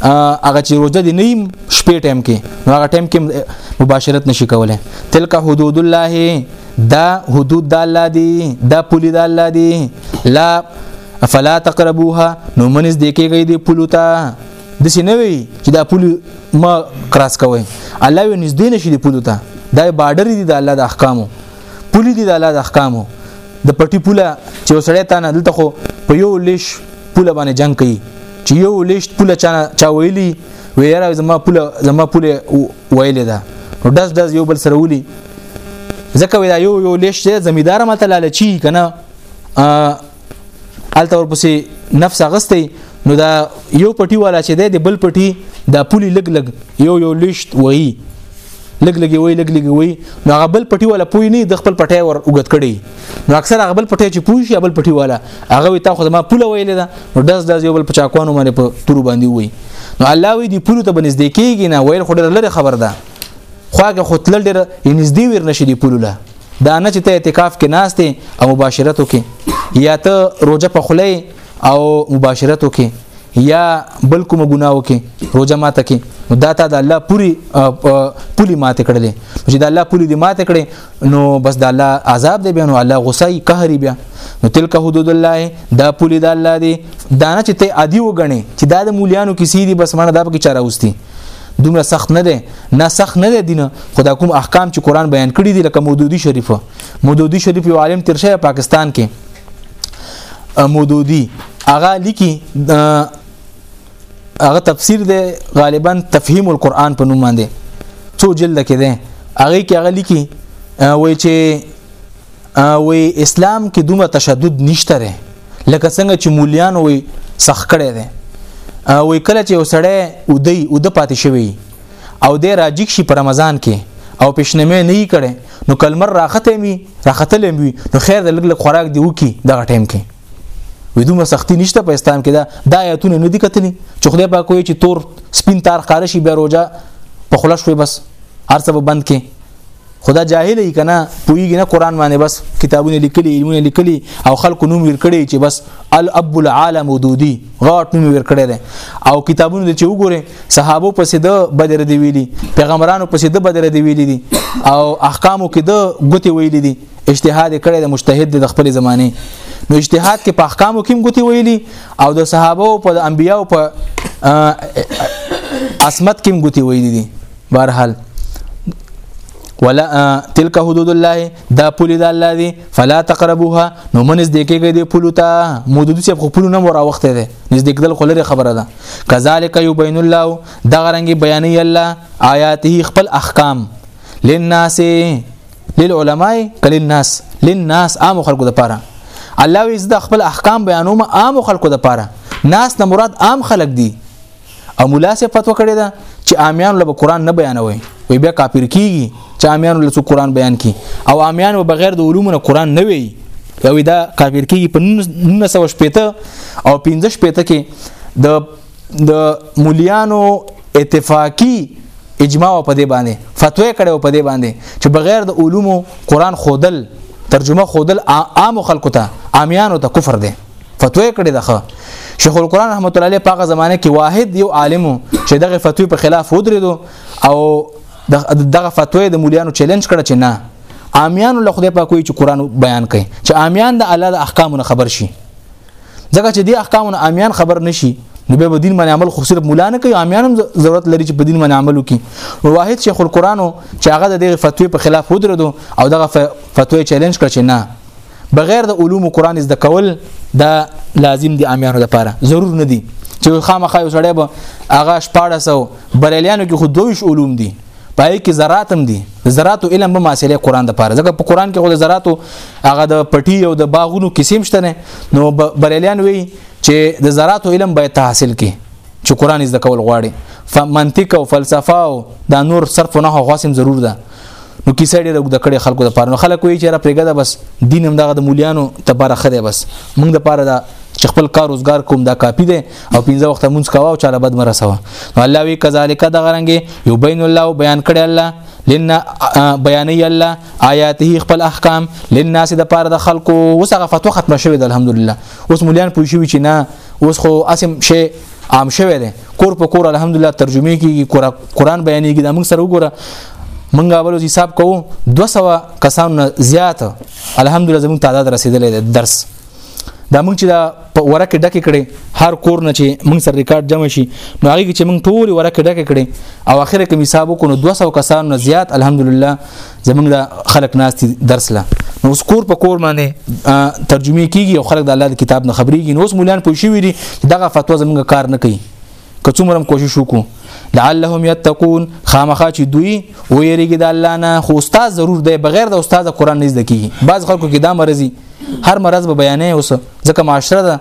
[SPEAKER 1] هغه چې روزه دي نیم شپې ټایم کې نو هغه ټایم کې مباشرت نشي کولای تلک حدود الله دا حدود د الله دي دا پولی د الله دي لا فلا تقربوها نو منځ دې کېږي دې پلوتا د سینوي چې دا پول ما کراس کوي الله یې نږدې نشي دې پلوتا دا بارډر دي د الله د احکامو پولی دي د الله د احکامو د پټي پوله چې وسړی تانه دلته خو په یو لیش پوله باندې جنگ کوي چې یو لیشت پوله چا چا ویلی وی یاره زما پوله زما پوله ویلې ده نو داس داس یو بل سره ولي ځکه وی دا یو یو لیشت زمیدار ماته لالچی کنه الته ورپسې نفس غستې نو دا یو پټی والا چې دی د بل پټی دا پولی لګ لګ یو یو لیشت وایي لګ لګي وای لګ لګي وای نو هغه بل پټي ولا پوي نه د خپل پټي ور وګت کړي نو اکثر هغه بل پټي چې پوي شي بل پټي ولا هغه وي تا خو ما پوله ویل ده نو داس داس یو بل پچاکوانو باندې په تور باندې وای نو الله وی دی پوله ته بنزدې کیږي نه ویل خو ډېر لري خبر ده خو هغه خو تل ډېر نږدې ور نشي دی پوله لا دا نه چې ته اعتکاف کې ناشته او مباشرت وکې یا ته روزه په خله او مباشرت وکې یا بل کوم ګناه وکي روزه ماته کې نو دا تا د الله پوری پولی ماته کړلې چې د الله پولی دې ماته کړې نو بس د الله عذاب دی بیا نو الله غصه یې قهري بیا نو تلک حدود الله دا پولی د الله دی دا نه چې ته عادي وګڼې چې دا د مولیانو کې سیدی بس مانه دا پکې چاره وستي دومره سخت نه دی نه سخت نه دی دینه خدا کوم احکام چې قران بیان کړی دی لکه مودودی شریفه مودودی شریف یو عالم ترشه پاکستان کې مودودی هغه لیکي هغه تفسیر دی غالبا تفهیم القرآن په نوم باندې څو جلد کې دی هغه کې هغه لیکي وای چې وای اسلام کې دومره تشدد نشته لري لکه څنګه چې مولیان وای سخ کړي دي وای کله چې وسړی ودی ود پاتې شوی او د راجیک شي په رمضان کې او پښنمه نه یې کړي نو کلمر راخته می راخته لمبي نو خیر د لګ لګ خوراک دی وکي دغه ټیم کې وې دومره سختی نشته په اسلام کې دا د آیاتونه نه دي کتلي چې خدای پاک وایي چې تور سپین تار خارشي بیا روزه په خلاص شوي بس هر څه بند کې خدا جاهل ای کنه پویږي نه قران باندې بس کتابونه لیکلي علمونه لیکلي او خلکو نوم ور کړی چې بس الاب العالم ودودي غاټ نوم ور کړی دی او کتابونه چې وګوره صحابه پسې د بدر دی ویلي پیغمبرانو پسې د بدر دی ویلي دي او احکامو کې د ګوتی ویلي دي اجتهاد کړی د مجتهد د خپل زمانه نو اجتهاد کې په احکامو کې ګوتی ویلي او د صحابه او په انبیاو په عصمت کې ګوتی ویلي دي بهرحال ولا تلک حدود الله دا پولی د الله دی فلا تقربوها نو منځ د کېږي د پولو ته مودود چې خو پولو نه مور وخت دی نس د کدل خلری خبره ده کذالک یبین الله دا غرنګي بیانې الله آیاته خپل احکام للناس للعلماء کل الناس للناس عام خلکو د پاره الله وی زده خپل احکام بیانوم عام خلکو د پاره ناس نه مراد عام خلک دي او مولا سه فتوا کړی دا چې عامیان له قرآن نه بیانوي وي بیا کافر کیږي چې عامیان له څو قرآن بیان کی او عامیان به بغیر د علومو نه قرآن نه وي او دا کافر کیږي په 1915 او 15 پته کې د د مولیانو اتفاقی اجماع په دې باندې فتوا کړو په دې باندې چې بغیر د علومو قرآن خودل ترجمه خودل عام خلکو ته عامیانو ته کفر دی فتوی کړی دغه شیخ القرآن رحمت الله علیه په زمانه کې واحد یو عالم چې دغه فتوی په خلاف ودرېدو او دغه فتوی د مولیانو چیلنج کړ چې نه عامیان له خدای په کوی چې قرآن بیان کړي چې عامیان د الله د احکامونو خبر شي ځکه چې د احکامونو عامیان خبر نشي نو به دین باندې عمل خو صرف مولا نه کوي عامیان هم ضرورت لري چې په دین باندې عمل وکړي نو واحد شیخ القرآن چې هغه د دغه فتوی په خلاف ودرېدو او دغه فتوی چیلنج کړ چې نه بغیر د علوم قران زده کول دا لازم دي عامیانو لپاره ضرور نه دي چې خامخا یو سړی به هغه 1400 بریلیانو کې خود دویش علوم دي پای کې زرات هم دي زرات علم به ماسره قران د پاره ځکه په قران کې خو د زرات هغه د پټي او د باغونو قسم شته نه نو بریلیان وی چې د زرات علم به تحصیل کې چې قران زده کول غواړي فمنطق او فلسفه او د نور صرف نه غواسم ضرور ده نو کیسه ډیره وګد کړي خلکو د پاره نو خلک وایي چې را پرېګه ده بس دین هم دغه د مولیانو ته بار خره بس موږ د پاره دا چې خپل کار روزګار کوم دا کاپی دی او پنځه وخت مونږ کاوه او چاله بد مرسوه نو الله وی کذالک دا غرنګي یبین الله بیان کړي الله لن بیانې الله آیاته خپل احکام لناس د پاره د خلکو وسغه فتوا ختم شوه الحمدلله اوس مولیان پوښوي چې نه اوس خو اسم شی عام شوی دی کور په کور الحمدلله ترجمه کیږي قرآن بیانېږي دا موږ سره وګوره موږ اول حساب کوو 200 کسانو زیات الحمدلله زموږ تعداد رسیدلی دی درس دا موږ چې دا په ورکه ډکه کړي هر کور نه چې موږ سر ریکارډ جمع شي نو هغه چې موږ ټول ورکه ډکه کړي او اخر کې حساب وکړو 200 کسانو زیات الحمدلله زمونږ د خلک ناس دي درس لا نو اوس کور په کور باندې ترجمه کیږي او خلک د الله د کتاب نه خبريږي نو اوس مولان پوه شي وي دغه فتوا زمونږ کار نه کوي که څومره کوشش وکړو لعلهم یتقون خامخا چې دوی ویریږي د الله نه خو استاد ضرور دی بغیر د استاد قران نه زده کیږي بعض خلکو کې دا مرزي هر مرز به بیانې اوس ځکه معاشره ده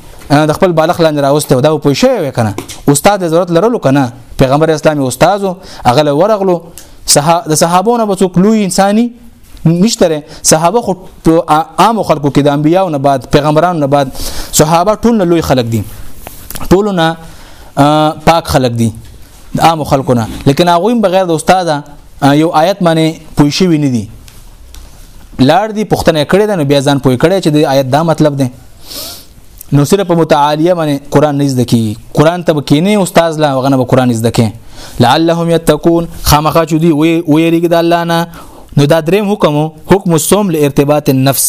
[SPEAKER 1] د خپل بالغ لاندې راوسته دا پوه شوی وې کنه استاد د ضرورت لرلو کنه پیغمبر اسلامي استادو هغه له ورغلو د صحابونو به څوک لوی انساني نشته صحابه خو عام خلکو کې د انبیانو نه بعد پیغمبرانو نه بعد صحابه ټول لوی خلک دي ټولونه پاک خلک دي د عام خلکو نه لیکن هغه هم بغیر د استاد یو آیت باندې پوي شوی نه دي لار دی پښتنه کړی دا نو بیا ځان پوي کړی چې د آیت دا مطلب دی نو صرف متعالیه باندې قران نږد کی قران ته کینه استاد لا غنه به قران نږد کی لعلهم یتقون خامخا چې دی وی ویریګ د الله نه نو دا دریم حکم حکم الصوم لارتباط النفس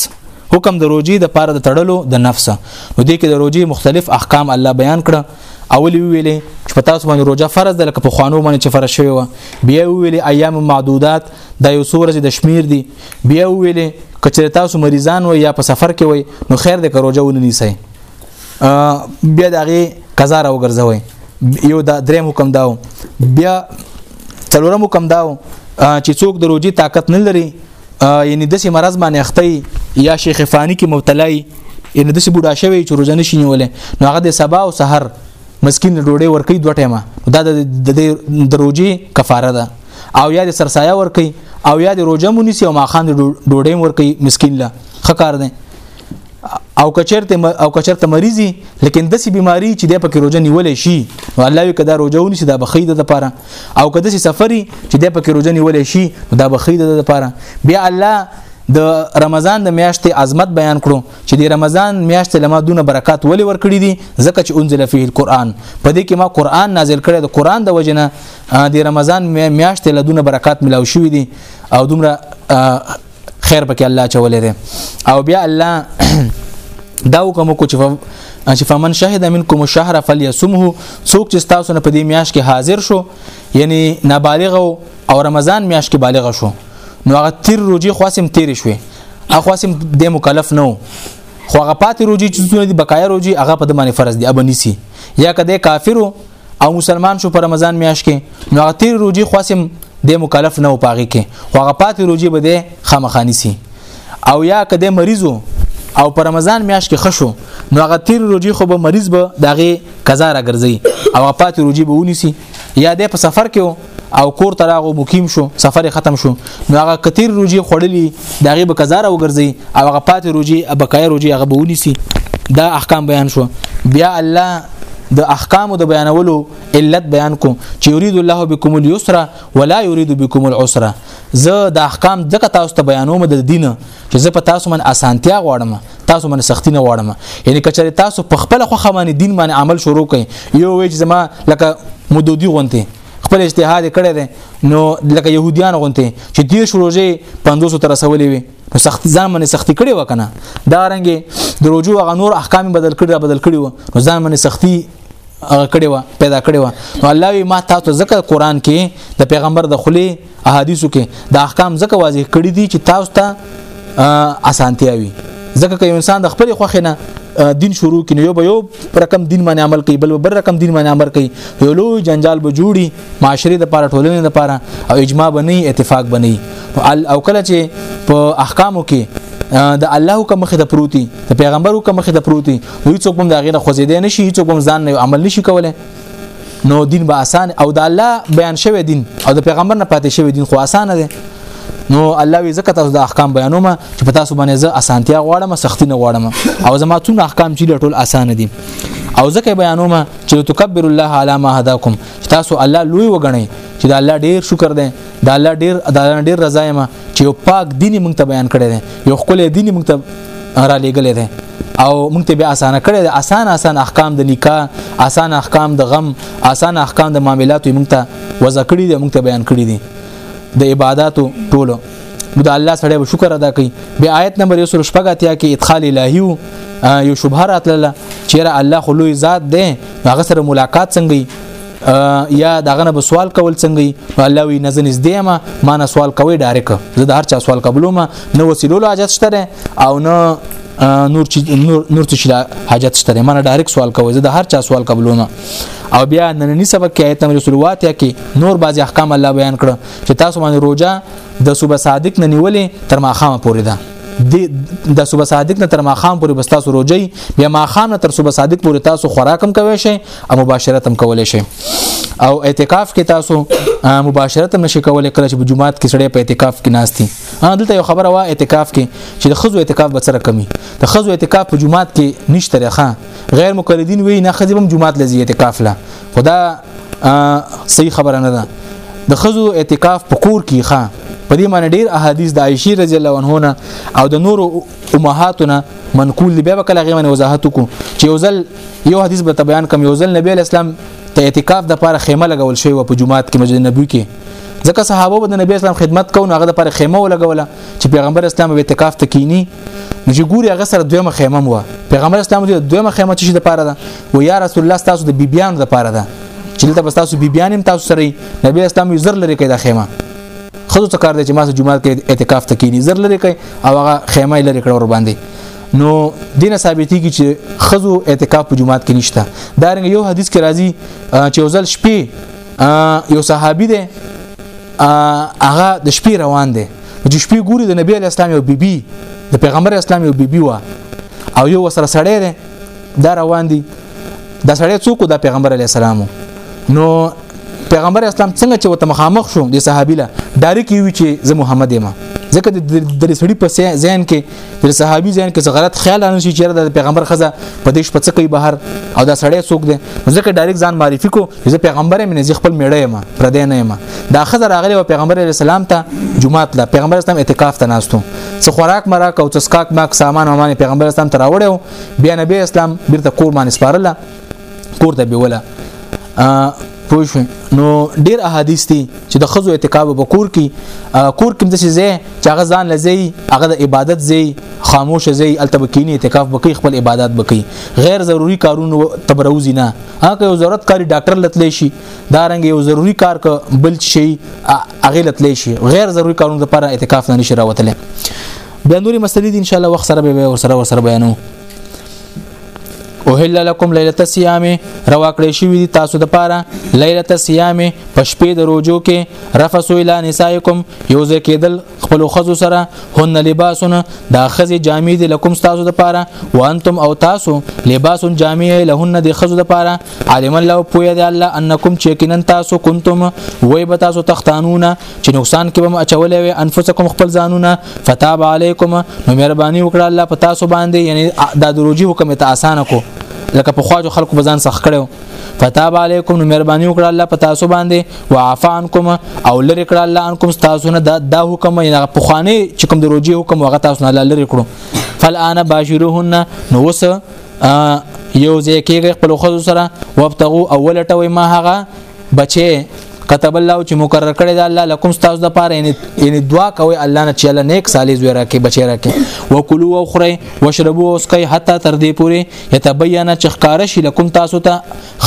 [SPEAKER 1] حکم د روجي د پاره د تړلو د نفس نو دې کې د روجي مختلف احکام الله بیان کړ اولی ویلې چې په تاسو باندې روزه فرض ده لکه په خوانو باندې چې فرض شوی و بیا ویلې ایام معدودات د یو سورج د شمیر دی بیا ویلې کچې تاسو مریضان و یا په سفر کې وای نو خیر دې که روزه ونی سي بیا دغه قضا را وګرځوي یو دا دریم حکم داو بیا څلورم حکم داو چې څوک د روزي طاقت نه لري یعنی دسی مرض باندې اخته یا شیخ فانی کې مبتلا یعنی دسی بوډا شوی چې روزنه شي نیولې نو هغه د سبا او سحر مسكين ډوډۍ ورکي دوه ټیمه دا د دروجي کفاره ده او یا د سرسایه ورکي او یا د روزه مونږ او ماخان ډوډۍ ورکي مسكين له خکار ده او کچرته او کچرته مریضي لیکن د سي بيماري چې د پکې روزه نیولې شي نو الله وی کدا روزه ونی دا بخید د پاره او کدا سي سفري چې د پکې روزه نیولې شي دا بخید د پاره بیا الله د رمضان د میاشتې عظمت بیان کړو چې د رمضان میاشت لما دونه برکات ولې ورکړي دي ځکه چې انزل فيه القرآن په دې کې ما قرآن نازل کړی د قرآن د وجنه د رمضان میاشت له دونه برکات ملاو شوې دي او دومره خیر پکې الله چولې ده او بیا الله دا حکم کو چې چې فمن شهد منکم الشهر فليصمه څوک چې تاسو نه په دې میاش کې حاضر شو یعنی نابالغ او رمضان میاش کې بالغ شو نو هغه تیر روجي خواسم تیر شوي هغه خواسم د مکلف نو خو هغه پاتې روجي چې څونه دي بقایا روجي هغه په دمانه فرض دي ابنيسي یا کده کافرو او مسلمان شو په رمضان میاشت کې نو هغه تیر روزي خواسم د مکلف نه وپاږي کې خو هغه پاتې روزي به د خامخاني سي او یا کده مریضو او په رمضان میاشت کې خشو نو هغه تیر روزي خو به مریض به دغه قضا را ګرځي او هغه پاتې روزي به ونیسي یا د په سفر کې او کور ته راغو مقیم شو سفر ختم شو نو هغه کثیر روجي خړلې دغه به قزار او ګرځي او هغه پاتې روجي بقای روجي هغه بونی سي دا احکام بیان شو بیا الله د احکام د بیانولو علت بیان کو چې یرید الله بكم اليسر ولا یرید بكم العسر زه د احکام دغه تاسو ته بیانوم د دین چې زه په تاسو باندې اسانتیا غواړم تاسو باندې سختی نه غواړم یعنی کچره تاسو په خپل خوخه باندې دین باندې عمل شروع کړئ یو وی چې زما لکه مودودی غونته خپل اجتهاد کړی دی نو لکه يهوديان غونته چې دې شروجه 500 تر رسولې وي نو سخت ځان باندې سختی کړي وکنه دا رنګه د رجوع غ نور احکام بدل کړي بدل کړي و نو ځان باندې سختی کړي و پیدا کړي و نو الله وی ما تاسو ذکر قران کې د پیغمبر د خلی احادیثو کې د احکام ځکه واضح کړی دي چې تاسو ته اسانتیا وي ځکه که انسان د خپل خوښ نه دین شروع کینو یو به یو رقم دین باندې عمل کوي بل بل رقم دین باندې عمل کوي یو لوی جنجال به جوړي معاشره د پاره ټولنې د پاره او اجماع بنئي اتفاق بنئي او کله چې په احکامو کې د الله حکم مخه د پروتي د پیغمبر حکم مخه د پروتي هیڅوک هم دا غیره خوځیدې نشي هیڅوک هم ځان نه عمل نشي کوله نو دین به اسان او د الله بیان شوی دین او د پیغمبر نه پاتې شوی دین خو اسانه دی نو الله وی زکه تاسو د احکام بیانوم چې په تاسو باندې زه اسانتیا غواړم سختی نه غواړم او زما څون احکام چې ټول اسانه دي او زکه بیانوم چې تکبر الله علی ما هداکم تاسو الله لوی وګڼئ چې د الله ډیر شکر دی د الله ډیر د الله ډیر رضا یم چې یو پاک دین موږ ته بیان کړی دی یو خپل دین موږ ته را لېګلې دی او موږ ته به اسانه کړی دی اسان اسان احکام د نکاح اسان احکام د غم اسان احکام د معاملاتو موږ ته وضع کړی دی موږ ته بیان کړی دی د عبادتو ټولو نو د الله سره به شکر ادا کوي به آیت نمبر 114 کې ادخال الهي یو شبهه راتله چیرې الله خو لوی ذات دی هغه سره ملاقات څنګه یا داغه نه سوال کول څنګه الله وی نزن از دیما ما نه سوال کوي ډایرک زه د هر چا سوال قبولوم نه وسیلو له حاجت شته او نه نور چې نور نور څه حاجت شته ما نه ډایرک سوال کوي زه د هر چا سوال قبولوم او بیا نننی سبق کې آیت رسول واتیا کې نور بعضی احکام الله بیان کړ چې تاسو باندې روزه د صبح صادق نه نیولې تر ماخامه پورې ده د صبح صادق نه تر ماخام پورې بس تاسو روجي بیا ماخام نه تر صبح صادق پورې تاسو خوراکم کوي شي او مباشرت هم کولای شي او اعتکاف کې تاسو مباشرت هم نشي کولای کله چې جمعات کې سړی په اعتکاف کې ناشتي ها دلته یو خبره وا اعتکاف کې چې د خزو اعتکاف به سره کمی د خزو اعتکاف په جمعات کې نشته رخه غیر مقلدین وی نه خزبم جمعات لذي اعتکاف لا خدا صحیح خبره نه ده د خزو اعتکاف په کور کې ښا په دې معنی ډیر احادیث د عائشه رضی الله عنها نه او د نورو امهاتونه منقول دی به کله غیمه وضاحت کو چې یو ځل یو حدیث به بیان کوم یو ځل نبی اسلام ته اعتکاف د لپاره خیمه لګول شوی و په جمعات کې مسجد نبوي کې ځکه صحابه به د نبی اسلام خدمت کوو هغه د لپاره خیمه ولګوله چې پیغمبر اسلام به اعتکاف ته کینی نو چې ګوري هغه سره دویمه خیمه مو پیغمبر اسلام دی دویمه خیمه چې د پاره ده و یا رسول الله تاسو د بیبیان د پاره ده چې دلته تاسو بیبیان هم تاسو سره نبی اسلام یو زر لري کړه خیمه خزو ته کار دی چې ما سره جمعه کې اعتکاف ته کینی زر لري کوي او هغه خیمه لري کړه ور باندې نو دینه ثابتېږي چې خزو اعتکاف په جمعه کې نشته دا رنګ یو حدیث کې راځي چې وزل شپې یو صحابي دی هغه د شپې روان دی چې شپې ګوري د نبی اسلام یو بیبي د پیغمبر اسلام یو بیبي و او یو وسره سړی دی دا روان دی دا سړی څوک د پیغمبر علی السلام نو پیغمبر اسلام څنګه چې وته مخامخ شو د صحابي له ډایرک وی چې زه محمد یم ځکه د سړي په ځین کې د صحابي ځین کې غلط خیال نه شي چې د پیغمبر خزه په دیش په څکې بهر او دا سړی څوک دی ځکه ډایرک ځان معرفي کو زه پیغمبر مې زه خپل میړه یم پر دې نه یم دا خزر راغلی او پیغمبر علی السلام ته جمعات لا پیغمبر اسلام اعتکاف ته ناستو څه خوراک مراک او څه سکاک ماک سامان او پیغمبر اسلام ته راوړیو بیا نبی اسلام بیرته کور باندې سپارله کور ته بیوله پوښ نو ډیر احادیث دي چې د خزو اعتکاف په کور کې کور کې د شي چې هغه ځان لزی هغه د عبادت زی خاموش زی التبکینی اعتکاف بکی خپل عبادت بکی غیر ضروری کارونه تبروزی نه هغه یو ضرورت کاری ډاکټر لتلی شي دا رنګ یو ضروری کار ک بل شي هغه لتلی شي غیر ضروری کارونو لپاره اعتکاف نه نشي راوتلی بیا نوري مسلې دي ان شاء الله وخت سره به ور سره ور سره بیانو اوهل لكم ليله الصيام روا کړی شوی دي تاسو د پاره ليله الصيام په شپې د روزو کې رفسو الى نسائكم یوز کېدل خپل خزو سره هن لباسونه دا خزي جامې دي لکم تاسو د پاره وانتم او تاسو لباس جامې لهن د خزو د پاره عالم الله پوی دی الله انکم چیکنن تاسو کنتم وای به تاسو تختانونه چې نقصان کې به اچولې وي انفسکم خپل ځانونه فتاب علیکم نو مهرباني وکړه الله په تاسو باندې یعنی دا دروجي حکم ته اسانه کو لکه په خواجو خلکو بزان سخ کړو فتاب علیکم نو مهرباني وکړه الله په تاسو باندې وعفا عنکم او لری کړه الله عنکم تاسو نه دا, دا حکم نه په خواني چې کوم د روجي حکم هغه تاسو نه الله لری کړو فالان باشروهن نو وس یو ځکه خپل خود سره وابتغو اول ټوي ما هغه بچي كتب الله چې مقرر کړی دا الله لكم تاسو د پاره یعنی یعنی دعا کوي الله نه چې الله نیک صالح زوی راکې بچی راکې وکلو او خره واشربو اوس کوي حتی تر دې پوري یتبینا چې ښکار شي لکم تاسو ته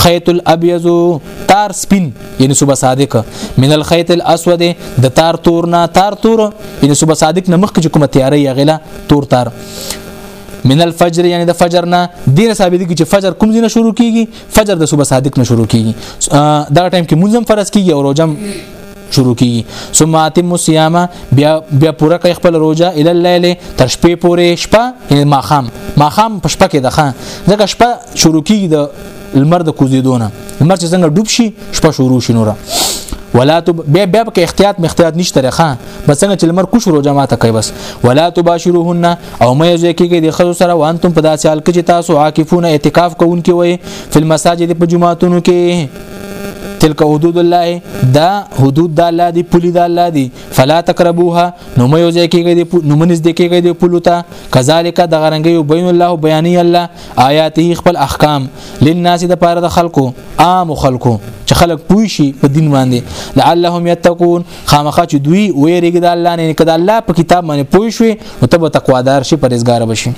[SPEAKER 1] خیط الابیض تار سپین یعنی صبح صادق من الخیط الاسود د تار تور نه تار تور یعنی صبح صادق نه مخکې کومه تیارې یغله تور تار من الفجر یعنی د فجر نه دینه ثابت کی چې فجر کوم دینه شروع کیږي فجر د صبح صادق نه شروع کیږي دا ټایم کې منظم فرض کیږي او روزم شروع کیږي ثم اتم الصيام بیا بیا پوره کوي خپل روزه ال الليل تر شپې پورې شپه یعنی ماخام ماخام په شپه کې دخه ځکه شپه شروع کیږي د لمر د کوزیدونه لمر چې څنګه ډوب شي شپه شروع شي نوره ولا تب بیا بیا کې احتیاط م احتیاط نشته رخه بس څنګه چې لمر کوش روزه ماته کوي بس ولا تباشروهن او مې ځکه کې د خزو سره وانتم په داسې حال کې چې تاسو عاکفون اعتکاف کوونکې وي په مساجد په جمعاتونو کې تلک حدود الله دا حدود د الله دی پولی د الله دی فلا تقربوها نو مې یو ځای کېږي نو مې نږدې کېږي د پولو ته کذالک د غرنګي بین الله بیانې الله آیاته خپل احکام للناس د پاره د خلکو عام خلکو چې خلک پوي شي په دین باندې لعلهم یتقون خامخا چې دوی ویریږي د الله نه کده الله په کتاب باندې پوي شي او ته به تقوادار شي پرېزګار بشي